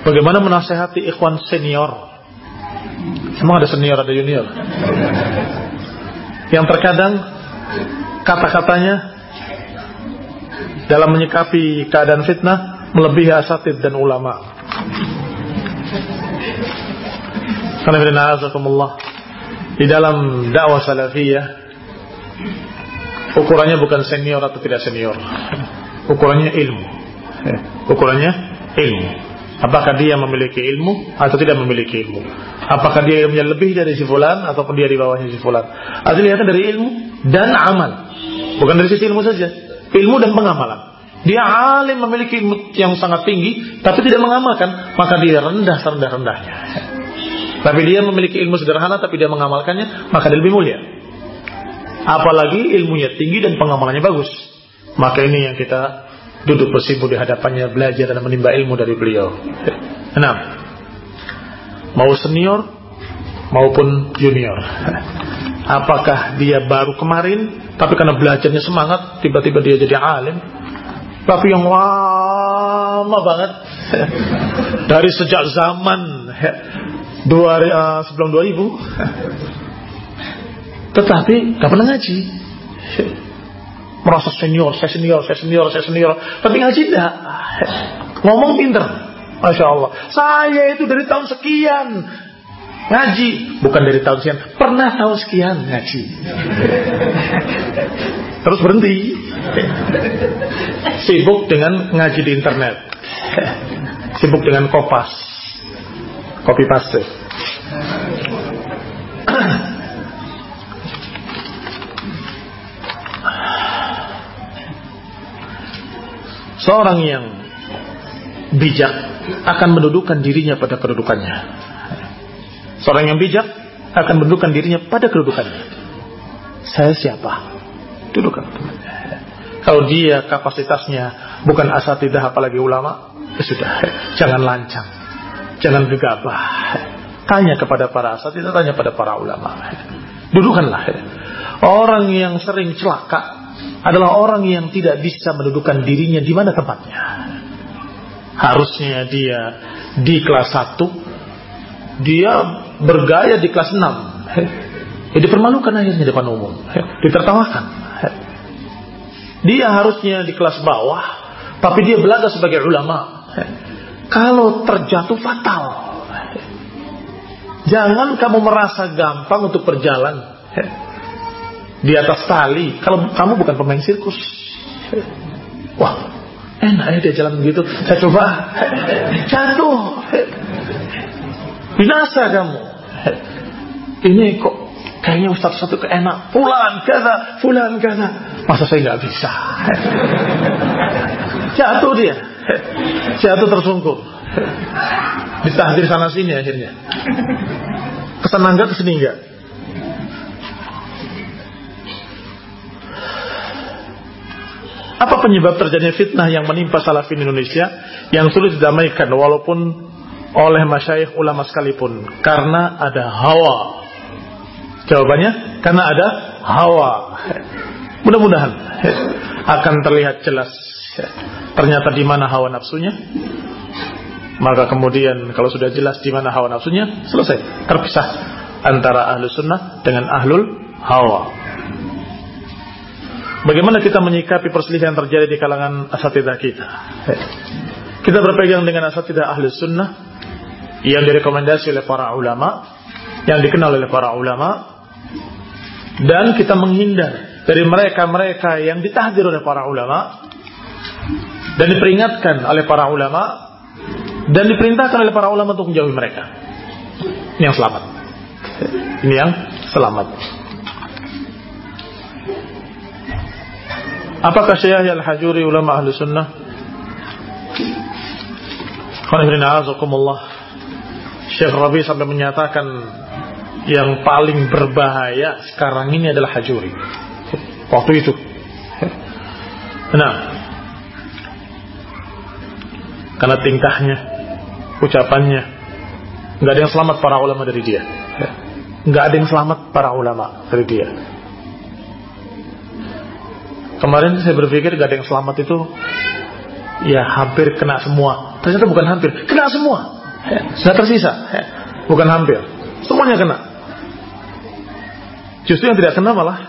Bagaimana menasehati ikhwan senior? Semua ada senior, ada junior. Yang terkadang kata-katanya dalam menyikapi keadaan fitnah melebihi asatid dan ulama. Karena di dalam dakwah salafiyah ukurannya bukan senior atau tidak senior. Ukurannya ilmu. Ukurannya ilmu. Apakah dia memiliki ilmu atau tidak memiliki ilmu? Apakah dia ilmunya lebih dari si fulan ataupun dia di bawahnya si fulan? Atau dari ilmu dan amal. Bukan dari sisi ilmu saja ilmu dan pengamalan. Dia alim memiliki ilmu yang sangat tinggi, tapi tidak mengamalkan, maka dia rendah serendah-rendahnya. Tapi dia memiliki ilmu sederhana, tapi dia mengamalkannya, maka dia lebih mulia. Apalagi ilmunya tinggi dan pengamalannya bagus. Maka ini yang kita duduk bersimpu di hadapannya, belajar dan menimba ilmu dari beliau. Enam. Mau senior maupun junior. Apakah dia baru kemarin tapi karena belajarnya semangat, tiba-tiba dia jadi alim. Tapi yang lama banget dari sejak zaman dua, uh, sebelum 2000 tetapi gak pernah ngaji merasa senior, saya senior, saya senior, saya senior tapi ngaji tidak ngomong pinter Masya Allah saya itu dari tahun sekian Ngaji bukan dari tahun sekian, pernah tahun sekian ngaji. Terus berhenti. Sibuk dengan ngaji di internet. Sibuk dengan kopas. Copy paste. Seorang yang bijak akan mendudukan dirinya pada kedudukannya. Seorang yang bijak akan mendudukan dirinya pada kedudukannya. Saya siapa? Dudukan. Kalau dia kapasitasnya bukan asatidah apalagi ulama, ya sudah, jangan lancang, jangan gegabah. Tanya kepada para asatidah, tanya pada para ulama. Dudukanlah. Orang yang sering celaka adalah orang yang tidak bisa mendudukan dirinya di mana tempatnya. Harusnya dia di kelas 1 dia bergaya di kelas 6. Ya, dipermalukan akhirnya depan umum. Ditertawakan. Dia harusnya di kelas bawah, tapi dia belaga sebagai ulama. Kalau terjatuh fatal. Jangan kamu merasa gampang untuk berjalan di atas tali kalau kamu bukan pemain sirkus. Wah, enak ya dia jalan begitu. Saya coba jatuh. Binasa kamu. Ini kok kayaknya Ustaz satu keenak. Fulan kata, fulan kata. Masa saya nggak bisa? Jatuh dia. Jatuh tersungkur. Ditahdir sana sini akhirnya. Ke sana enggak, ke sini enggak. Apa penyebab terjadinya fitnah yang menimpa salafin Indonesia yang sulit didamaikan walaupun oleh masyayikh ulama sekalipun? Karena ada hawa. Jawabannya karena ada hawa. Mudah-mudahan akan terlihat jelas ternyata di mana hawa nafsunya maka kemudian kalau sudah jelas di mana hawa nafsunya, selesai. Terpisah antara ahlu sunnah dengan ahlul hawa. Bagaimana kita menyikapi perselisihan yang terjadi di kalangan asatidah kita? Kita berpegang dengan asatidah ahlu sunnah yang direkomendasi oleh para ulama, yang dikenal oleh para ulama, dan kita menghindar dari mereka-mereka yang ditahdir oleh para ulama dan diperingatkan oleh para ulama dan diperintahkan oleh para ulama untuk menjauhi mereka. Ini yang selamat. Ini yang selamat. Apakah Syekh Al-Hajuri ulama ahli sunnah? Syekh Rabi sampai menyatakan yang paling berbahaya sekarang ini adalah Hajuri. Waktu itu. Nah, karena tingkahnya ucapannya. Nggak ada yang selamat para ulama dari dia. Ya. Nggak ada yang selamat para ulama dari dia. Kemarin saya berpikir nggak ada yang selamat itu ya hampir kena semua. Ternyata bukan hampir, kena semua. Ya, sudah tersisa, ya. bukan hampir. Semuanya kena. Justru yang tidak kena malah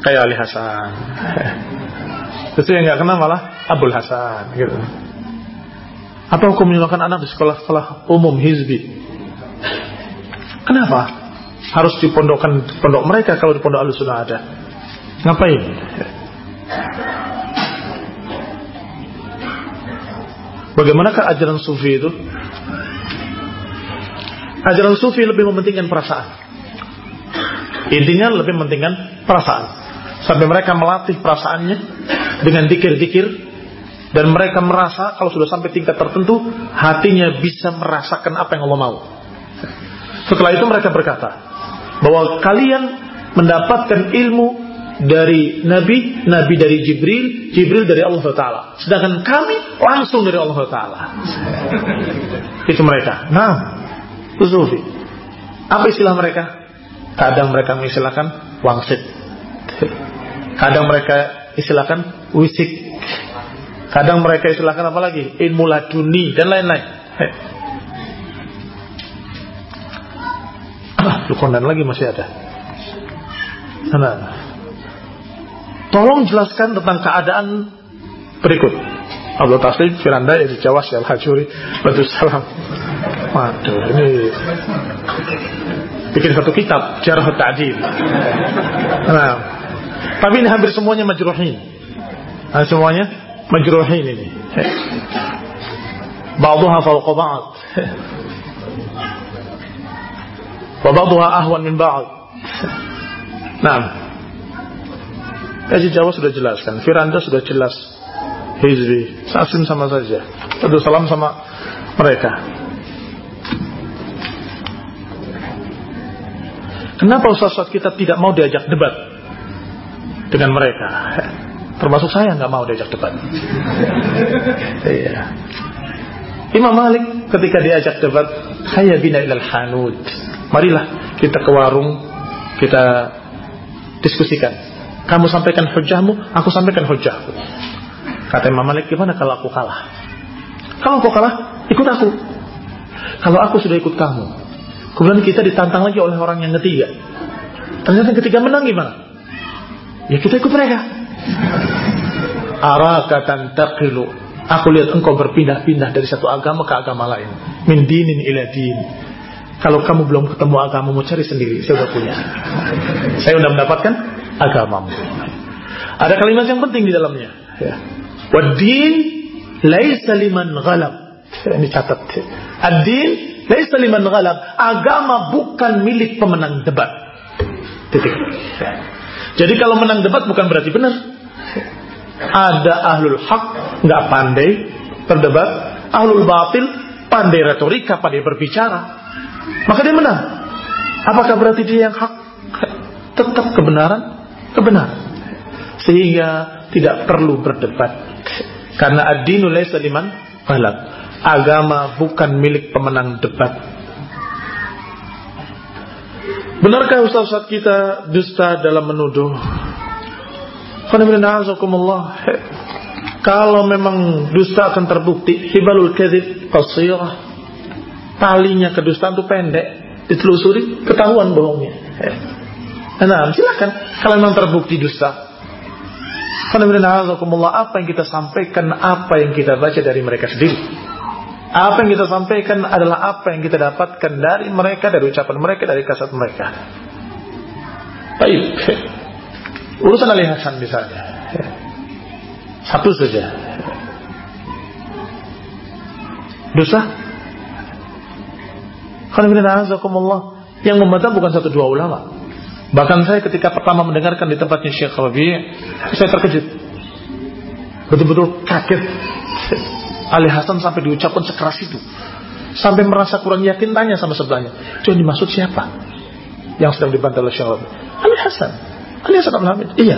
kayak Ali Hasan. Justru yang nggak kena malah Abdul Hasan gitu. Apa hukum menyulahkan anak di sekolah-sekolah umum hizbi? Kenapa? Harus di pondokan pondok mereka kalau di pondok alus sudah ada. Ngapain? Bagaimanakah ajaran sufi itu? Ajaran sufi lebih mementingkan perasaan. Intinya lebih mementingkan perasaan. Sampai mereka melatih perasaannya dengan dikir-dikir dan mereka merasa kalau sudah sampai tingkat tertentu hatinya bisa merasakan apa yang Allah mau. Setelah itu mereka berkata bahwa kalian mendapatkan ilmu dari Nabi, Nabi dari Jibril, Jibril dari Allah Taala. Sedangkan kami langsung dari Allah Taala. Itu mereka. Nah, itu Apa istilah mereka? Kadang mereka mengistilahkan wangsit. Kadang mereka istilahkan wisik. Kadang mereka istilahkan apa lagi? Ilmu laduni dan lain-lain. Ah, Lukonan lagi masih ada. Nah, tolong jelaskan tentang keadaan berikut. Abdul Taslim, Firanda, Ibn Jawas, Al-Hajuri, Batu Salam. Waduh, ini bikin satu kitab, Jarah Ta'adil. Nah, tapi ini hampir semuanya majruhin. Nah, semuanya majruhin ini. Fawqa ba'd. Wa ba'daha ahwan min ba'd. Nah. Kaji Jawa sudah jelaskan, Firanda sudah jelas. Hizbi, Sasim sama saja. Tentu salam sama mereka. Kenapa Ustaz kita tidak mau diajak debat dengan mereka? Termasuk saya nggak mau diajak debat. Iya. Imam Malik ketika diajak debat, saya bina ilal hanud. Marilah kita ke warung, kita diskusikan. Kamu sampaikan hujahmu, aku sampaikan hujahku. Kata Imam Malik, gimana kalau aku kalah? Kalau aku kalah, ikut aku. Kalau aku sudah ikut kamu, kemudian kita ditantang lagi oleh orang yang ketiga. Ternyata yang ketiga menang gimana? Ya kita ikut mereka. Araka tantaqilu. Aku lihat engkau berpindah-pindah dari satu agama ke agama lain. Min dinin ila din. Kalau kamu belum ketemu agamamu cari sendiri, saya sudah punya. saya sudah mendapatkan agamamu. Ada kalimat yang penting di dalamnya. Ya. Wadin laisa liman ghalab. Ini catat. Ad-din laisa liman ghalab. Agama bukan milik pemenang debat. Titik. Ya. Jadi kalau menang debat bukan berarti benar. Ada ahlul hak nggak pandai berdebat, ahlul batil pandai retorika, pandai berbicara. Maka dia menang. Apakah berarti dia yang hak? Tetap kebenaran, kebenaran. Sehingga tidak perlu berdebat. Karena ad-dinu laysa liman. Agama bukan milik pemenang debat. Benarkah ustaz-ustaz kita dusta dalam menuduh? Kalau memang dusta akan terbukti, hibalul kadhib qasirah talinya kedustaan itu pendek, ditelusuri ketahuan bohongnya. Nah, silakan kalau memang terbukti dusta. Apa yang kita sampaikan, apa yang kita baca dari mereka sendiri. Apa yang kita sampaikan adalah apa yang kita dapatkan dari mereka, dari ucapan mereka, dari kasat mereka. Baik. Urusan Ali Hasan misalnya. Satu saja. Dosa yang membantah bukan satu dua ulama. Bahkan saya ketika pertama mendengarkan di tempatnya Syekh Rabi, saya terkejut. Betul-betul kaget. Ali Hasan sampai diucapkan sekeras itu. Sampai merasa kurang yakin tanya sama sebelahnya. Itu yang dimaksud siapa? Yang sedang dibantah oleh Syekh Rabi. Ali Hasan. Ali Hasan Abdul Hamid. Iya.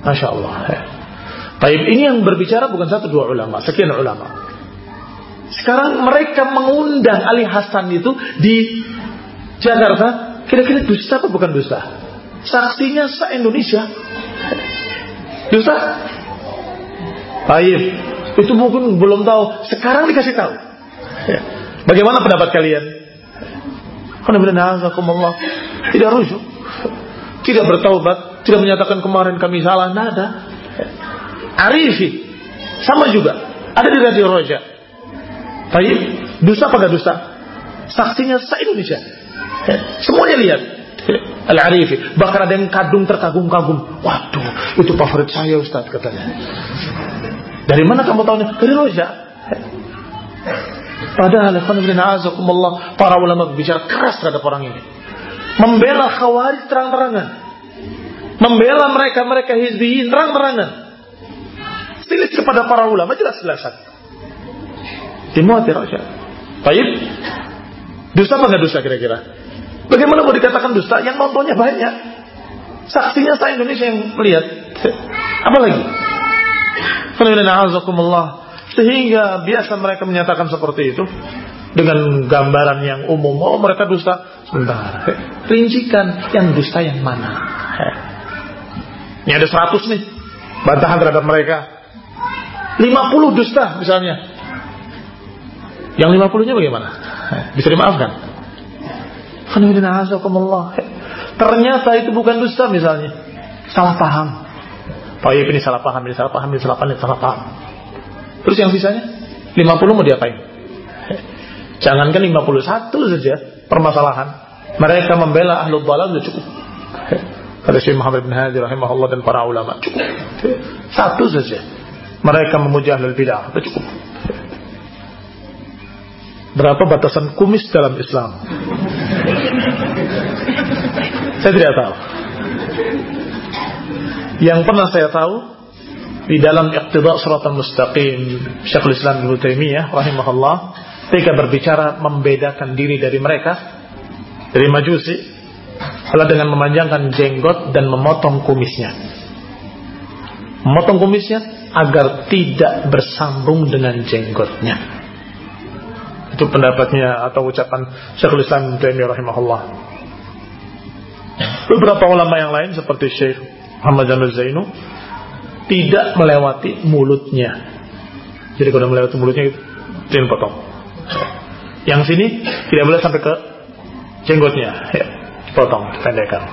Masya Allah. Taib ini yang berbicara bukan satu dua ulama, sekian ulama. Sekarang mereka mengundang Ali Hasan itu di Jakarta. Kira-kira dusta apa bukan dusta? Saksinya se-Indonesia. Dusta? Baik. Itu mungkin belum tahu. Sekarang dikasih tahu. Bagaimana pendapat kalian? Tidak rujuk. Tidak bertaubat. Tidak menyatakan kemarin kami salah. Tidak ada. Arifi. Sama juga. Ada di Radio Roja. Baik, dusta apa gak dusta? Saksinya se-Indonesia. Semuanya lihat. Al-Arifi. Bahkan ada yang kadung terkagum-kagum. Waduh, itu favorit saya Ustaz katanya. Dari mana kamu tahunya? Dari Roja. Padahal Allah, para ulama berbicara keras terhadap orang ini. Membela khawarij terang-terangan. Membela mereka-mereka hizbiyin terang-terangan. Stilis kepada para ulama jelas-jelasan. Dimuati raja. Baik. Dusta apa nggak dusta kira-kira? Bagaimana mau dikatakan dusta? Yang nontonnya banyak. Saksinya saya Indonesia yang melihat. Apa lagi? Sehingga biasa mereka menyatakan seperti itu dengan gambaran yang umum. Oh mereka dusta. Sebentar. Rincikan yang dusta yang mana. Ini ada 100 nih. Bantahan terhadap mereka. 50 dusta misalnya. Yang 50-nya bagaimana? Bisa dimaafkan? Ternyata itu bukan dusta misalnya. Salah paham. Iya ini salah paham, ini salah paham, ini salah paham, ini salah paham. Terus yang sisanya? 50 mau diapain? Jangankan 51 saja permasalahan. Mereka membela ahlu balal sudah cukup. Kata Syekh Muhammad bin Hadi rahimahullah dan para ulama cukup. Satu saja. Mereka memuji ahlul bidah sudah cukup. Berapa batasan kumis dalam Islam? saya tidak tahu. Yang pernah saya tahu di dalam Iqtida Suratul Mustaqim Syekhul Islam Ibnu Taimiyah rahimahullah ketika berbicara membedakan diri dari mereka dari Majusi adalah dengan memanjangkan jenggot dan memotong kumisnya. Memotong kumisnya agar tidak bersambung dengan jenggotnya. Itu pendapatnya atau ucapan Syekhul Islam Taimiyah rahimahullah. Beberapa ulama yang lain seperti Syekh Muhammad Zainu tidak melewati mulutnya. Jadi kalau melewati mulutnya itu jangan potong. Yang sini tidak boleh sampai ke jenggotnya, ya, potong, pendekkan,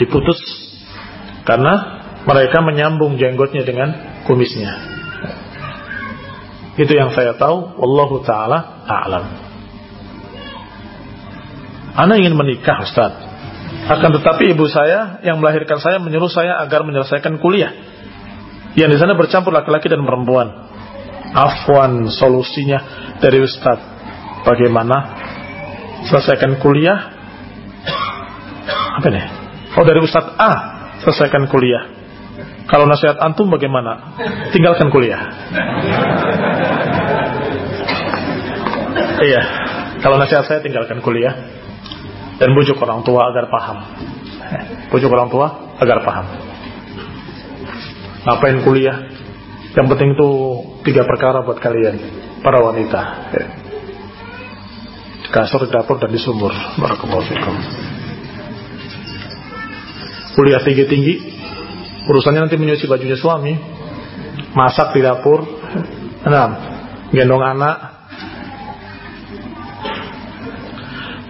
diputus karena mereka menyambung jenggotnya dengan kumisnya. Itu yang saya tahu. Wallahu taala a'lam. Anak ingin menikah Ustaz. Akan tetapi ibu saya yang melahirkan saya menyuruh saya agar menyelesaikan kuliah. Yang di sana bercampur laki-laki dan perempuan. Afwan solusinya dari Ustaz. Bagaimana selesaikan kuliah? Apa nih? Oh dari Ustaz A selesaikan kuliah. Kalau nasihat antum bagaimana? Tinggalkan kuliah. iya, kalau nasihat saya tinggalkan kuliah dan bujuk orang tua agar paham. Bujuk orang tua agar paham. Ngapain kuliah? Yang penting itu tiga perkara buat kalian, para wanita. Kasur, dapur, dan di sumur. Barakallahu. Kuliah tinggi-tinggi, urusannya nanti menyuci bajunya suami, masak di dapur, enam, gendong anak.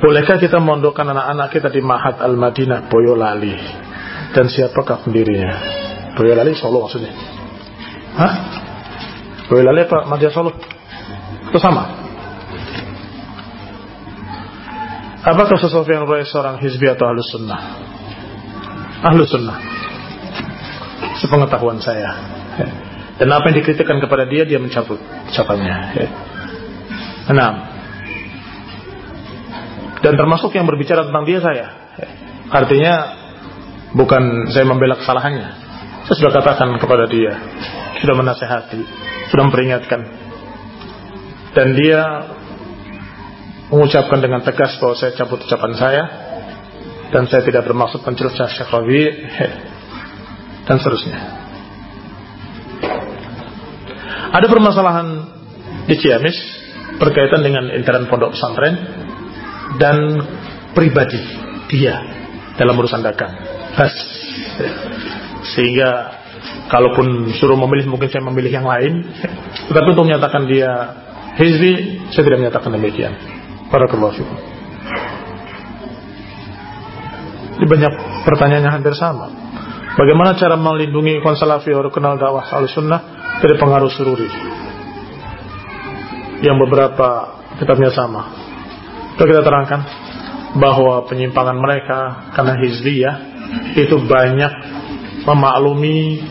Bolehkah kita mondokkan anak-anak kita di Mahat Al-Madinah Boyolali? Dan siapakah pendirinya? Boyolali Solo maksudnya. Hah? Boyolali apa Madinah Solo? Itu sama. Apakah yang Roy seorang hizbi atau ahlus sunnah? Ahlus sunnah sepengetahuan saya. Dan apa yang dikritikkan kepada dia, dia mencabut ucapannya. Enam. Dan termasuk yang berbicara tentang dia saya. Artinya bukan saya membela kesalahannya. Saya sudah katakan kepada dia, sudah menasehati, sudah memperingatkan. Dan dia mengucapkan dengan tegas bahwa saya cabut ucapan saya dan saya tidak bermaksud mencerca Syekh Rabi dan seterusnya. Ada permasalahan di Ciamis berkaitan dengan intern pondok pesantren dan pribadi dia dalam urusan dagang. Sehingga kalaupun suruh memilih mungkin saya memilih yang lain, tetapi untuk menyatakan dia hizbi, saya tidak menyatakan demikian. Barakallahu fikum. Ini banyak pertanyaannya hampir sama. Bagaimana cara melindungi ikhwan salafi orang kenal dakwah al-sunnah dari pengaruh sururi yang beberapa kitabnya sama. Kita kita terangkan bahwa penyimpangan mereka karena hizbiyah itu banyak memaklumi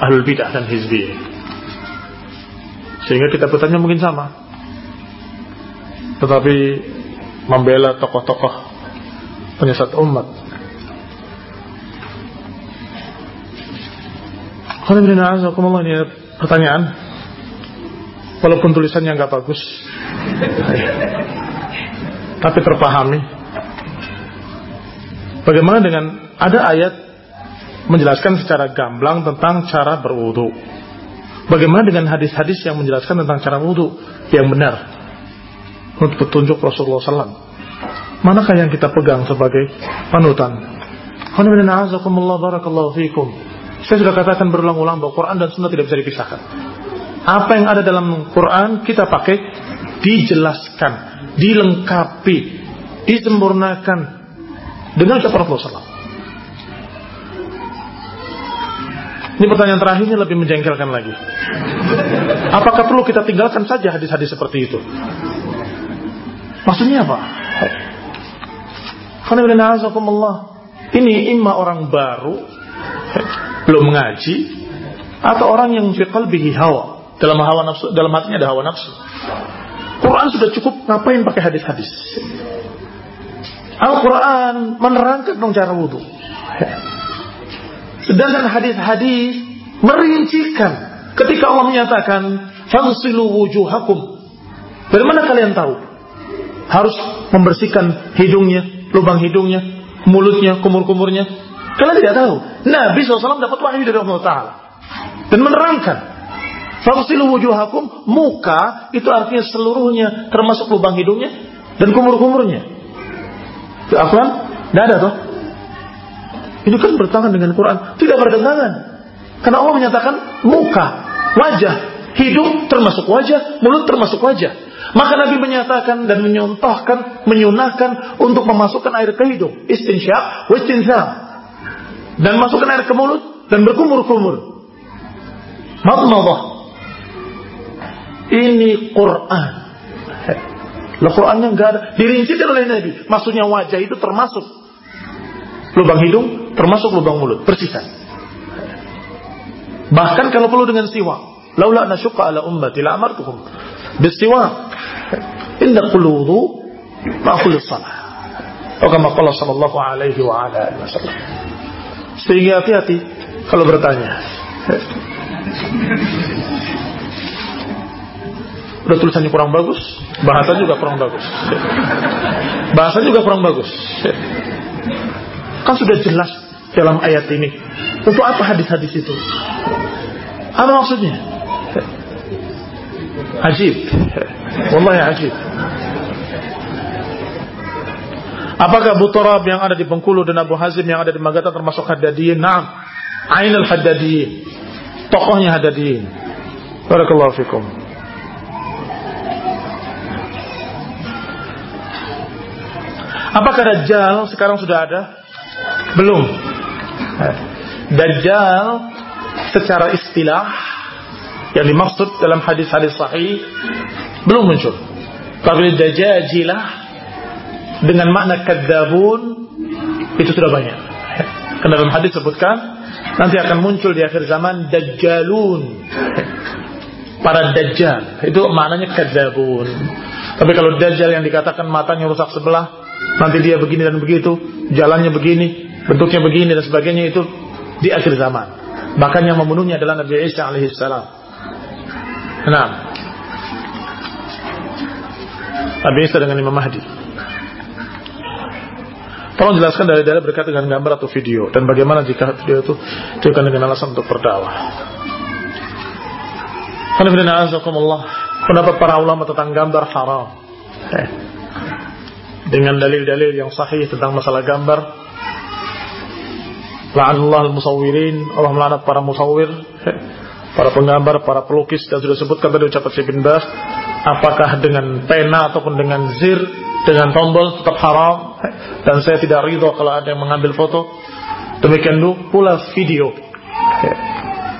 ahlul bidah dan hizbiyah. Sehingga kita bertanya mungkin sama. Tetapi membela tokoh-tokoh penyesat umat Alhamdulillah, ini pertanyaan. Walaupun tulisannya nggak bagus, tapi terpahami. Bagaimana dengan ada ayat menjelaskan secara gamblang tentang cara berwudu? Bagaimana dengan hadis-hadis yang menjelaskan tentang cara wudu yang benar untuk petunjuk Rasulullah SAW? Manakah yang kita pegang sebagai panutan? Fikum. Saya sudah katakan berulang-ulang bahwa Quran dan Sunnah tidak bisa dipisahkan. Apa yang ada dalam Quran kita pakai dijelaskan, dilengkapi, disempurnakan dengan ucapan Rasulullah Ini pertanyaan terakhirnya lebih menjengkelkan lagi. Apakah perlu kita tinggalkan saja hadis-hadis seperti itu? Maksudnya apa? Ini imma orang baru belum mengaji atau orang yang fi qalbihi hawa dalam hawa nafsu dalam hatinya ada hawa nafsu Quran sudah cukup ngapain pakai hadis-hadis Al-Quran menerangkan dong cara wudhu sedangkan hadis-hadis merincikan ketika Allah menyatakan fangsilu wujuhakum dari mana kalian tahu harus membersihkan hidungnya lubang hidungnya mulutnya kumur-kumurnya kalian tidak tahu. Nabi SAW dapat wahyu dari Allah Ta'ala. Dan menerangkan. Fagsilu wujuhakum. Muka itu artinya seluruhnya. Termasuk lubang hidungnya. Dan kumur-kumurnya. Afwan? Tidak ada toh. Ini kan bertangan dengan Quran. Tidak bertentangan. Karena Allah menyatakan muka, wajah, hidung termasuk wajah, mulut termasuk wajah. Maka Nabi menyatakan dan menyontohkan, menyunahkan untuk memasukkan air ke hidung. Istinsyak, istinsam dan masukkan air ke mulut dan berkumur-kumur. Madmadah. Ini Quran. Loh Qurannya enggak ada. Dirincikan oleh Nabi. Maksudnya wajah itu termasuk lubang hidung, termasuk lubang mulut. Persisan. Bahkan kalau perlu dengan siwak. Laula nasyuqa ala ummati la amartuhum bisiwak. Inda quludu ma kullu salah. Atau kama sallallahu alaihi wa ala alihi wasallam. Sehingga hati-hati kalau bertanya. Udah tulisannya kurang bagus, bahasa juga kurang bagus. Bahasa juga kurang bagus. Kan sudah jelas dalam ayat ini. Untuk apa hadis-hadis itu? Apa maksudnya? Ajib. Wallahi ajib. Apakah Abu Turab yang ada di Bengkulu dan Abu Hazim yang ada di Magetan termasuk Haddadiyin? Naam. Ainul Haddadiyin. Tokohnya Haddadiyin. Barakallahu fikum. Apakah Dajjal sekarang sudah ada? Belum. Dajjal secara istilah yang dimaksud dalam hadis-hadis sahih belum muncul. Tapi Dajjajilah dengan makna kadzabun itu sudah banyak. Karena dalam hadis sebutkan nanti akan muncul di akhir zaman dajjalun. Para dajjal itu maknanya kadzabun. Tapi kalau dajjal yang dikatakan matanya rusak sebelah, Nanti dia begini dan begitu, jalannya begini, bentuknya begini dan sebagainya itu di akhir zaman. Bahkan yang membunuhnya adalah Nabi Isa alaihissalam. Nah, Nabi Isa dengan Imam Mahdi. Tolong jelaskan dari dalam berkata dengan gambar atau video dan bagaimana jika video itu diberikan dengan alasan untuk berdakwah. Pendapat para ulama tentang gambar haram. Eh dengan dalil-dalil yang sahih tentang masalah gambar. La'anullah al-musawwirin, Allah melaknat para musawwir, para penggambar, para pelukis dan sudah sebutkan tadi ucapan Syekh bin Bas, apakah dengan pena ataupun dengan zir, dengan tombol tetap haram dan saya tidak ridho kalau ada yang mengambil foto. Demikian pula video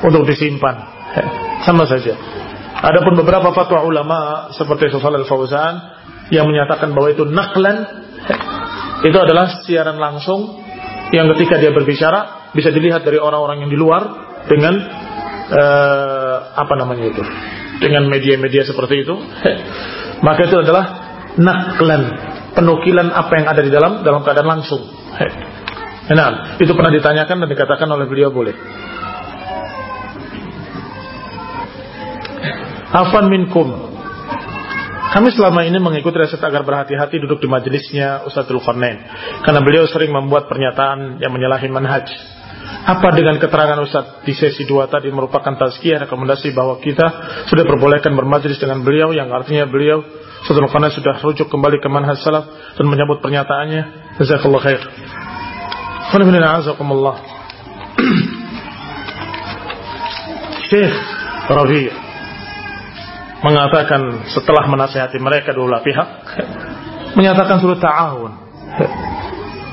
untuk disimpan. Sama saja. Adapun beberapa fatwa ulama seperti Syaikh Al-Fauzan yang menyatakan bahwa itu naklan itu adalah siaran langsung yang ketika dia berbicara bisa dilihat dari orang-orang yang di luar dengan uh, apa namanya itu? Dengan media-media seperti itu. Maka itu adalah naklan penukilan apa yang ada di dalam dalam keadaan langsung. Nah itu pernah ditanyakan dan dikatakan oleh beliau boleh. Afan minkum kami selama ini mengikuti resep agar berhati-hati duduk di majelisnya Ustadzul Qarnain. Karena beliau sering membuat pernyataan yang menyalahi manhaj. Apa dengan keterangan Ustadz di sesi 2 tadi merupakan tazkiyah rekomendasi bahwa kita sudah perbolehkan bermajelis dengan beliau yang artinya beliau Ustadzul Qarnain sudah rujuk kembali ke manhaj salaf dan menyambut pernyataannya. Jazakallah khair. Syekh Rabi' mengatakan setelah menasihati mereka dua pihak menyatakan suruh ta'awun.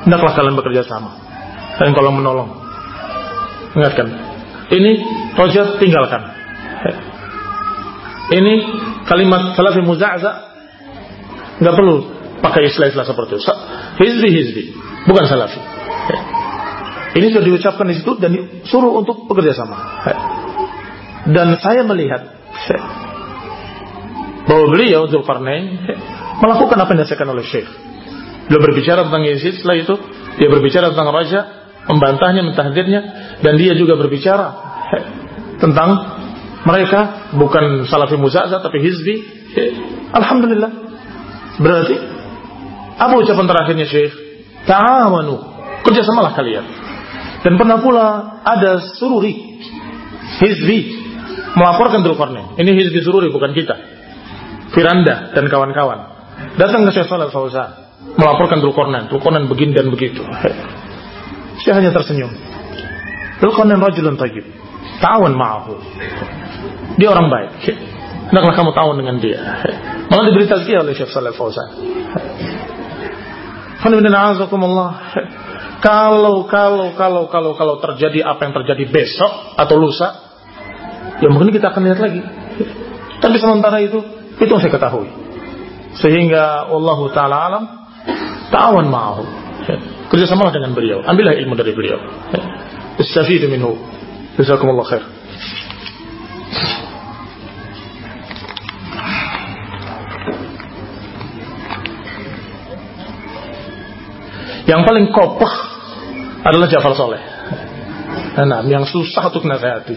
Hendaklah kalian bekerja sama. Dan kalau menolong ingatkan ini roja tinggalkan. Ini kalimat salafi muza'za. Nggak perlu pakai istilah-istilah seperti itu. Hizbi hizbi. Bukan salafi. Ini sudah diucapkan di situ dan disuruh untuk bekerja sama. Dan saya melihat bahwa beliau Zulkarnain melakukan apa yang dikatakan oleh Syekh. Beliau berbicara tentang Yazid, setelah itu dia berbicara tentang raja, membantahnya, mentahdirnya, dan dia juga berbicara tentang mereka bukan salafi muzaza tapi hizbi. Alhamdulillah. Berarti apa ucapan terakhirnya Syekh? Ta'awanu. Kerjasamalah kalian. Dan pernah pula ada sururi hizbi melaporkan Dzulkarnain. Ini hizbi sururi bukan kita. Firanda dan kawan-kawan datang ke Syekh Saleh Fauzan melaporkan Dulkornan, Dulkornan begini dan begitu. Saya hanya tersenyum. Dulkornan rajulun tayyib. Ta'awan ma'ahu. Dia orang baik. Hendaklah kamu ta'awan dengan dia. Malah diberi tazkiyah oleh Syekh Saleh Fauzan. Kalau kalau kalau kalau kalau terjadi apa yang terjadi besok atau lusa, ya mungkin kita akan lihat lagi. Tapi sementara itu itu yang saya ketahui. Sehingga Allah Ta'ala alam ta'awan ma'ahu. Kerjasamalah dengan beliau. Ambillah ilmu dari beliau. Istafidu minhu. Jazakumullah khair. Yang paling kokoh adalah Jafar Soleh. Enam, yang susah untuk nasihati.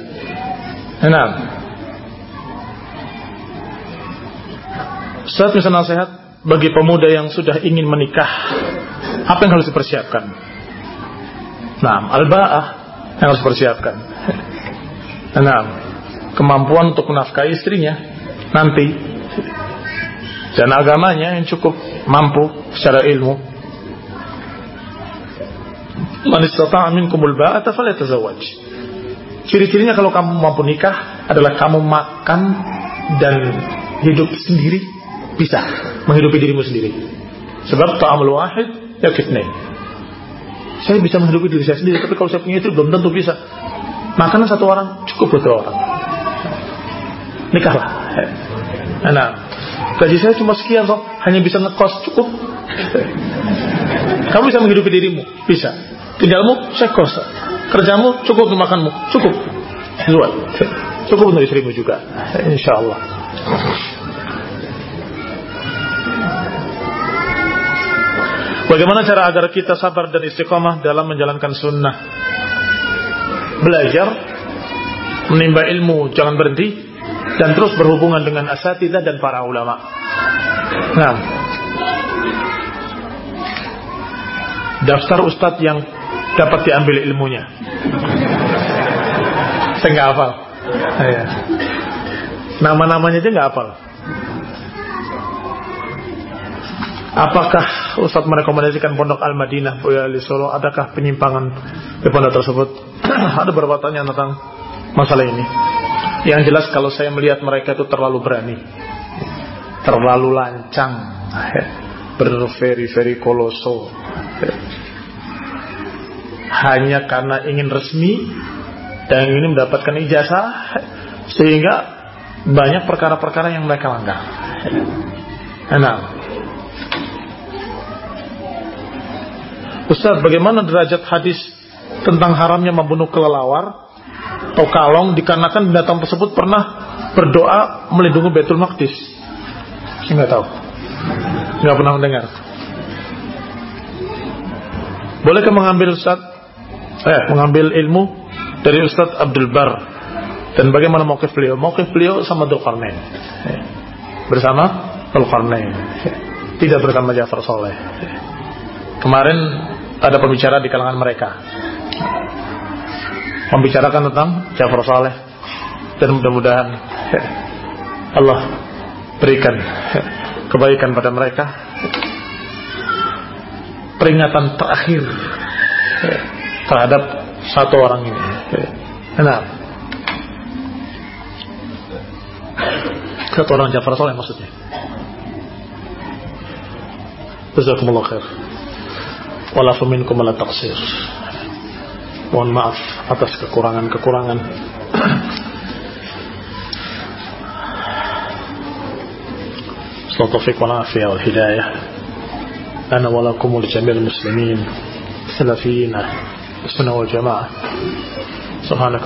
Enam. Saat bisa nasihat bagi pemuda yang sudah ingin menikah, apa yang harus dipersiapkan? Nah, al-ba'ah yang harus dipersiapkan. Nah, kemampuan untuk menafkahi istrinya nanti dan agamanya yang cukup mampu secara ilmu Man istata'a minkumul falyatazawwaj. Ciri-cirinya kalau kamu mampu nikah adalah kamu makan dan hidup sendiri bisa menghidupi dirimu sendiri. Sebab ta'amul wahid ya fitnah. Saya bisa menghidupi diri saya sendiri, tapi kalau saya punya istri belum tentu bisa. Makanan satu orang cukup buat dua orang. Nikahlah. Nah, gaji saya cuma sekian kok, hanya bisa ngekos cukup. Kamu bisa menghidupi dirimu, bisa. Tinggalmu sekos. Kerjamu cukup untuk makanmu. Cukup. Cukup untuk istrimu juga. Insya Allah. Bagaimana cara agar kita sabar dan istiqomah dalam menjalankan sunnah? Belajar, menimba ilmu, jangan berhenti, dan terus berhubungan dengan asatidah dan para ulama. Nah, daftar ustadz yang dapat diambil ilmunya. Saya nggak hafal. Ya. Nama-namanya aja nggak hafal. Apakah Ustadz merekomendasikan pondok Al-Madinah Buya Ali Solo? Adakah penyimpangan di pondok tersebut? Ada beberapa tanya tentang masalah ini. Yang jelas kalau saya melihat mereka itu terlalu berani, terlalu lancang, berveri-veri koloso hanya karena ingin resmi dan ingin mendapatkan ijazah sehingga banyak perkara-perkara yang mereka langgar. Enak. Ustaz, bagaimana derajat hadis tentang haramnya membunuh kelelawar? Atau kalong dikarenakan binatang tersebut pernah berdoa melindungi Betul Maqdis? Saya nggak tahu, nggak pernah mendengar. Bolehkah mengambil Ustaz? Eh, mengambil ilmu dari Ustadz Abdul Bar. Dan bagaimana mauqif beliau? Mauqif beliau sama Dzulqarnain eh, bersama Dzulqarnain tidak bersama Ja'far Soleh kemarin ada pembicara di kalangan mereka. Membicarakan tentang Ja'far Soleh dan mudah-mudahan Allah berikan kebaikan pada mereka. Peringatan terakhir terhadap satu orang ini. Nah, satu orang Jafar Saleh maksudnya. Jazakumullah khair. Wala minkum la taqsir. Mohon maaf atas kekurangan-kekurangan. Semoga taufik wal afiyah hidayah. Ana wa lakum wa jami'il muslimin. Salafiyina. Sunnah wal jamaah. Subhanak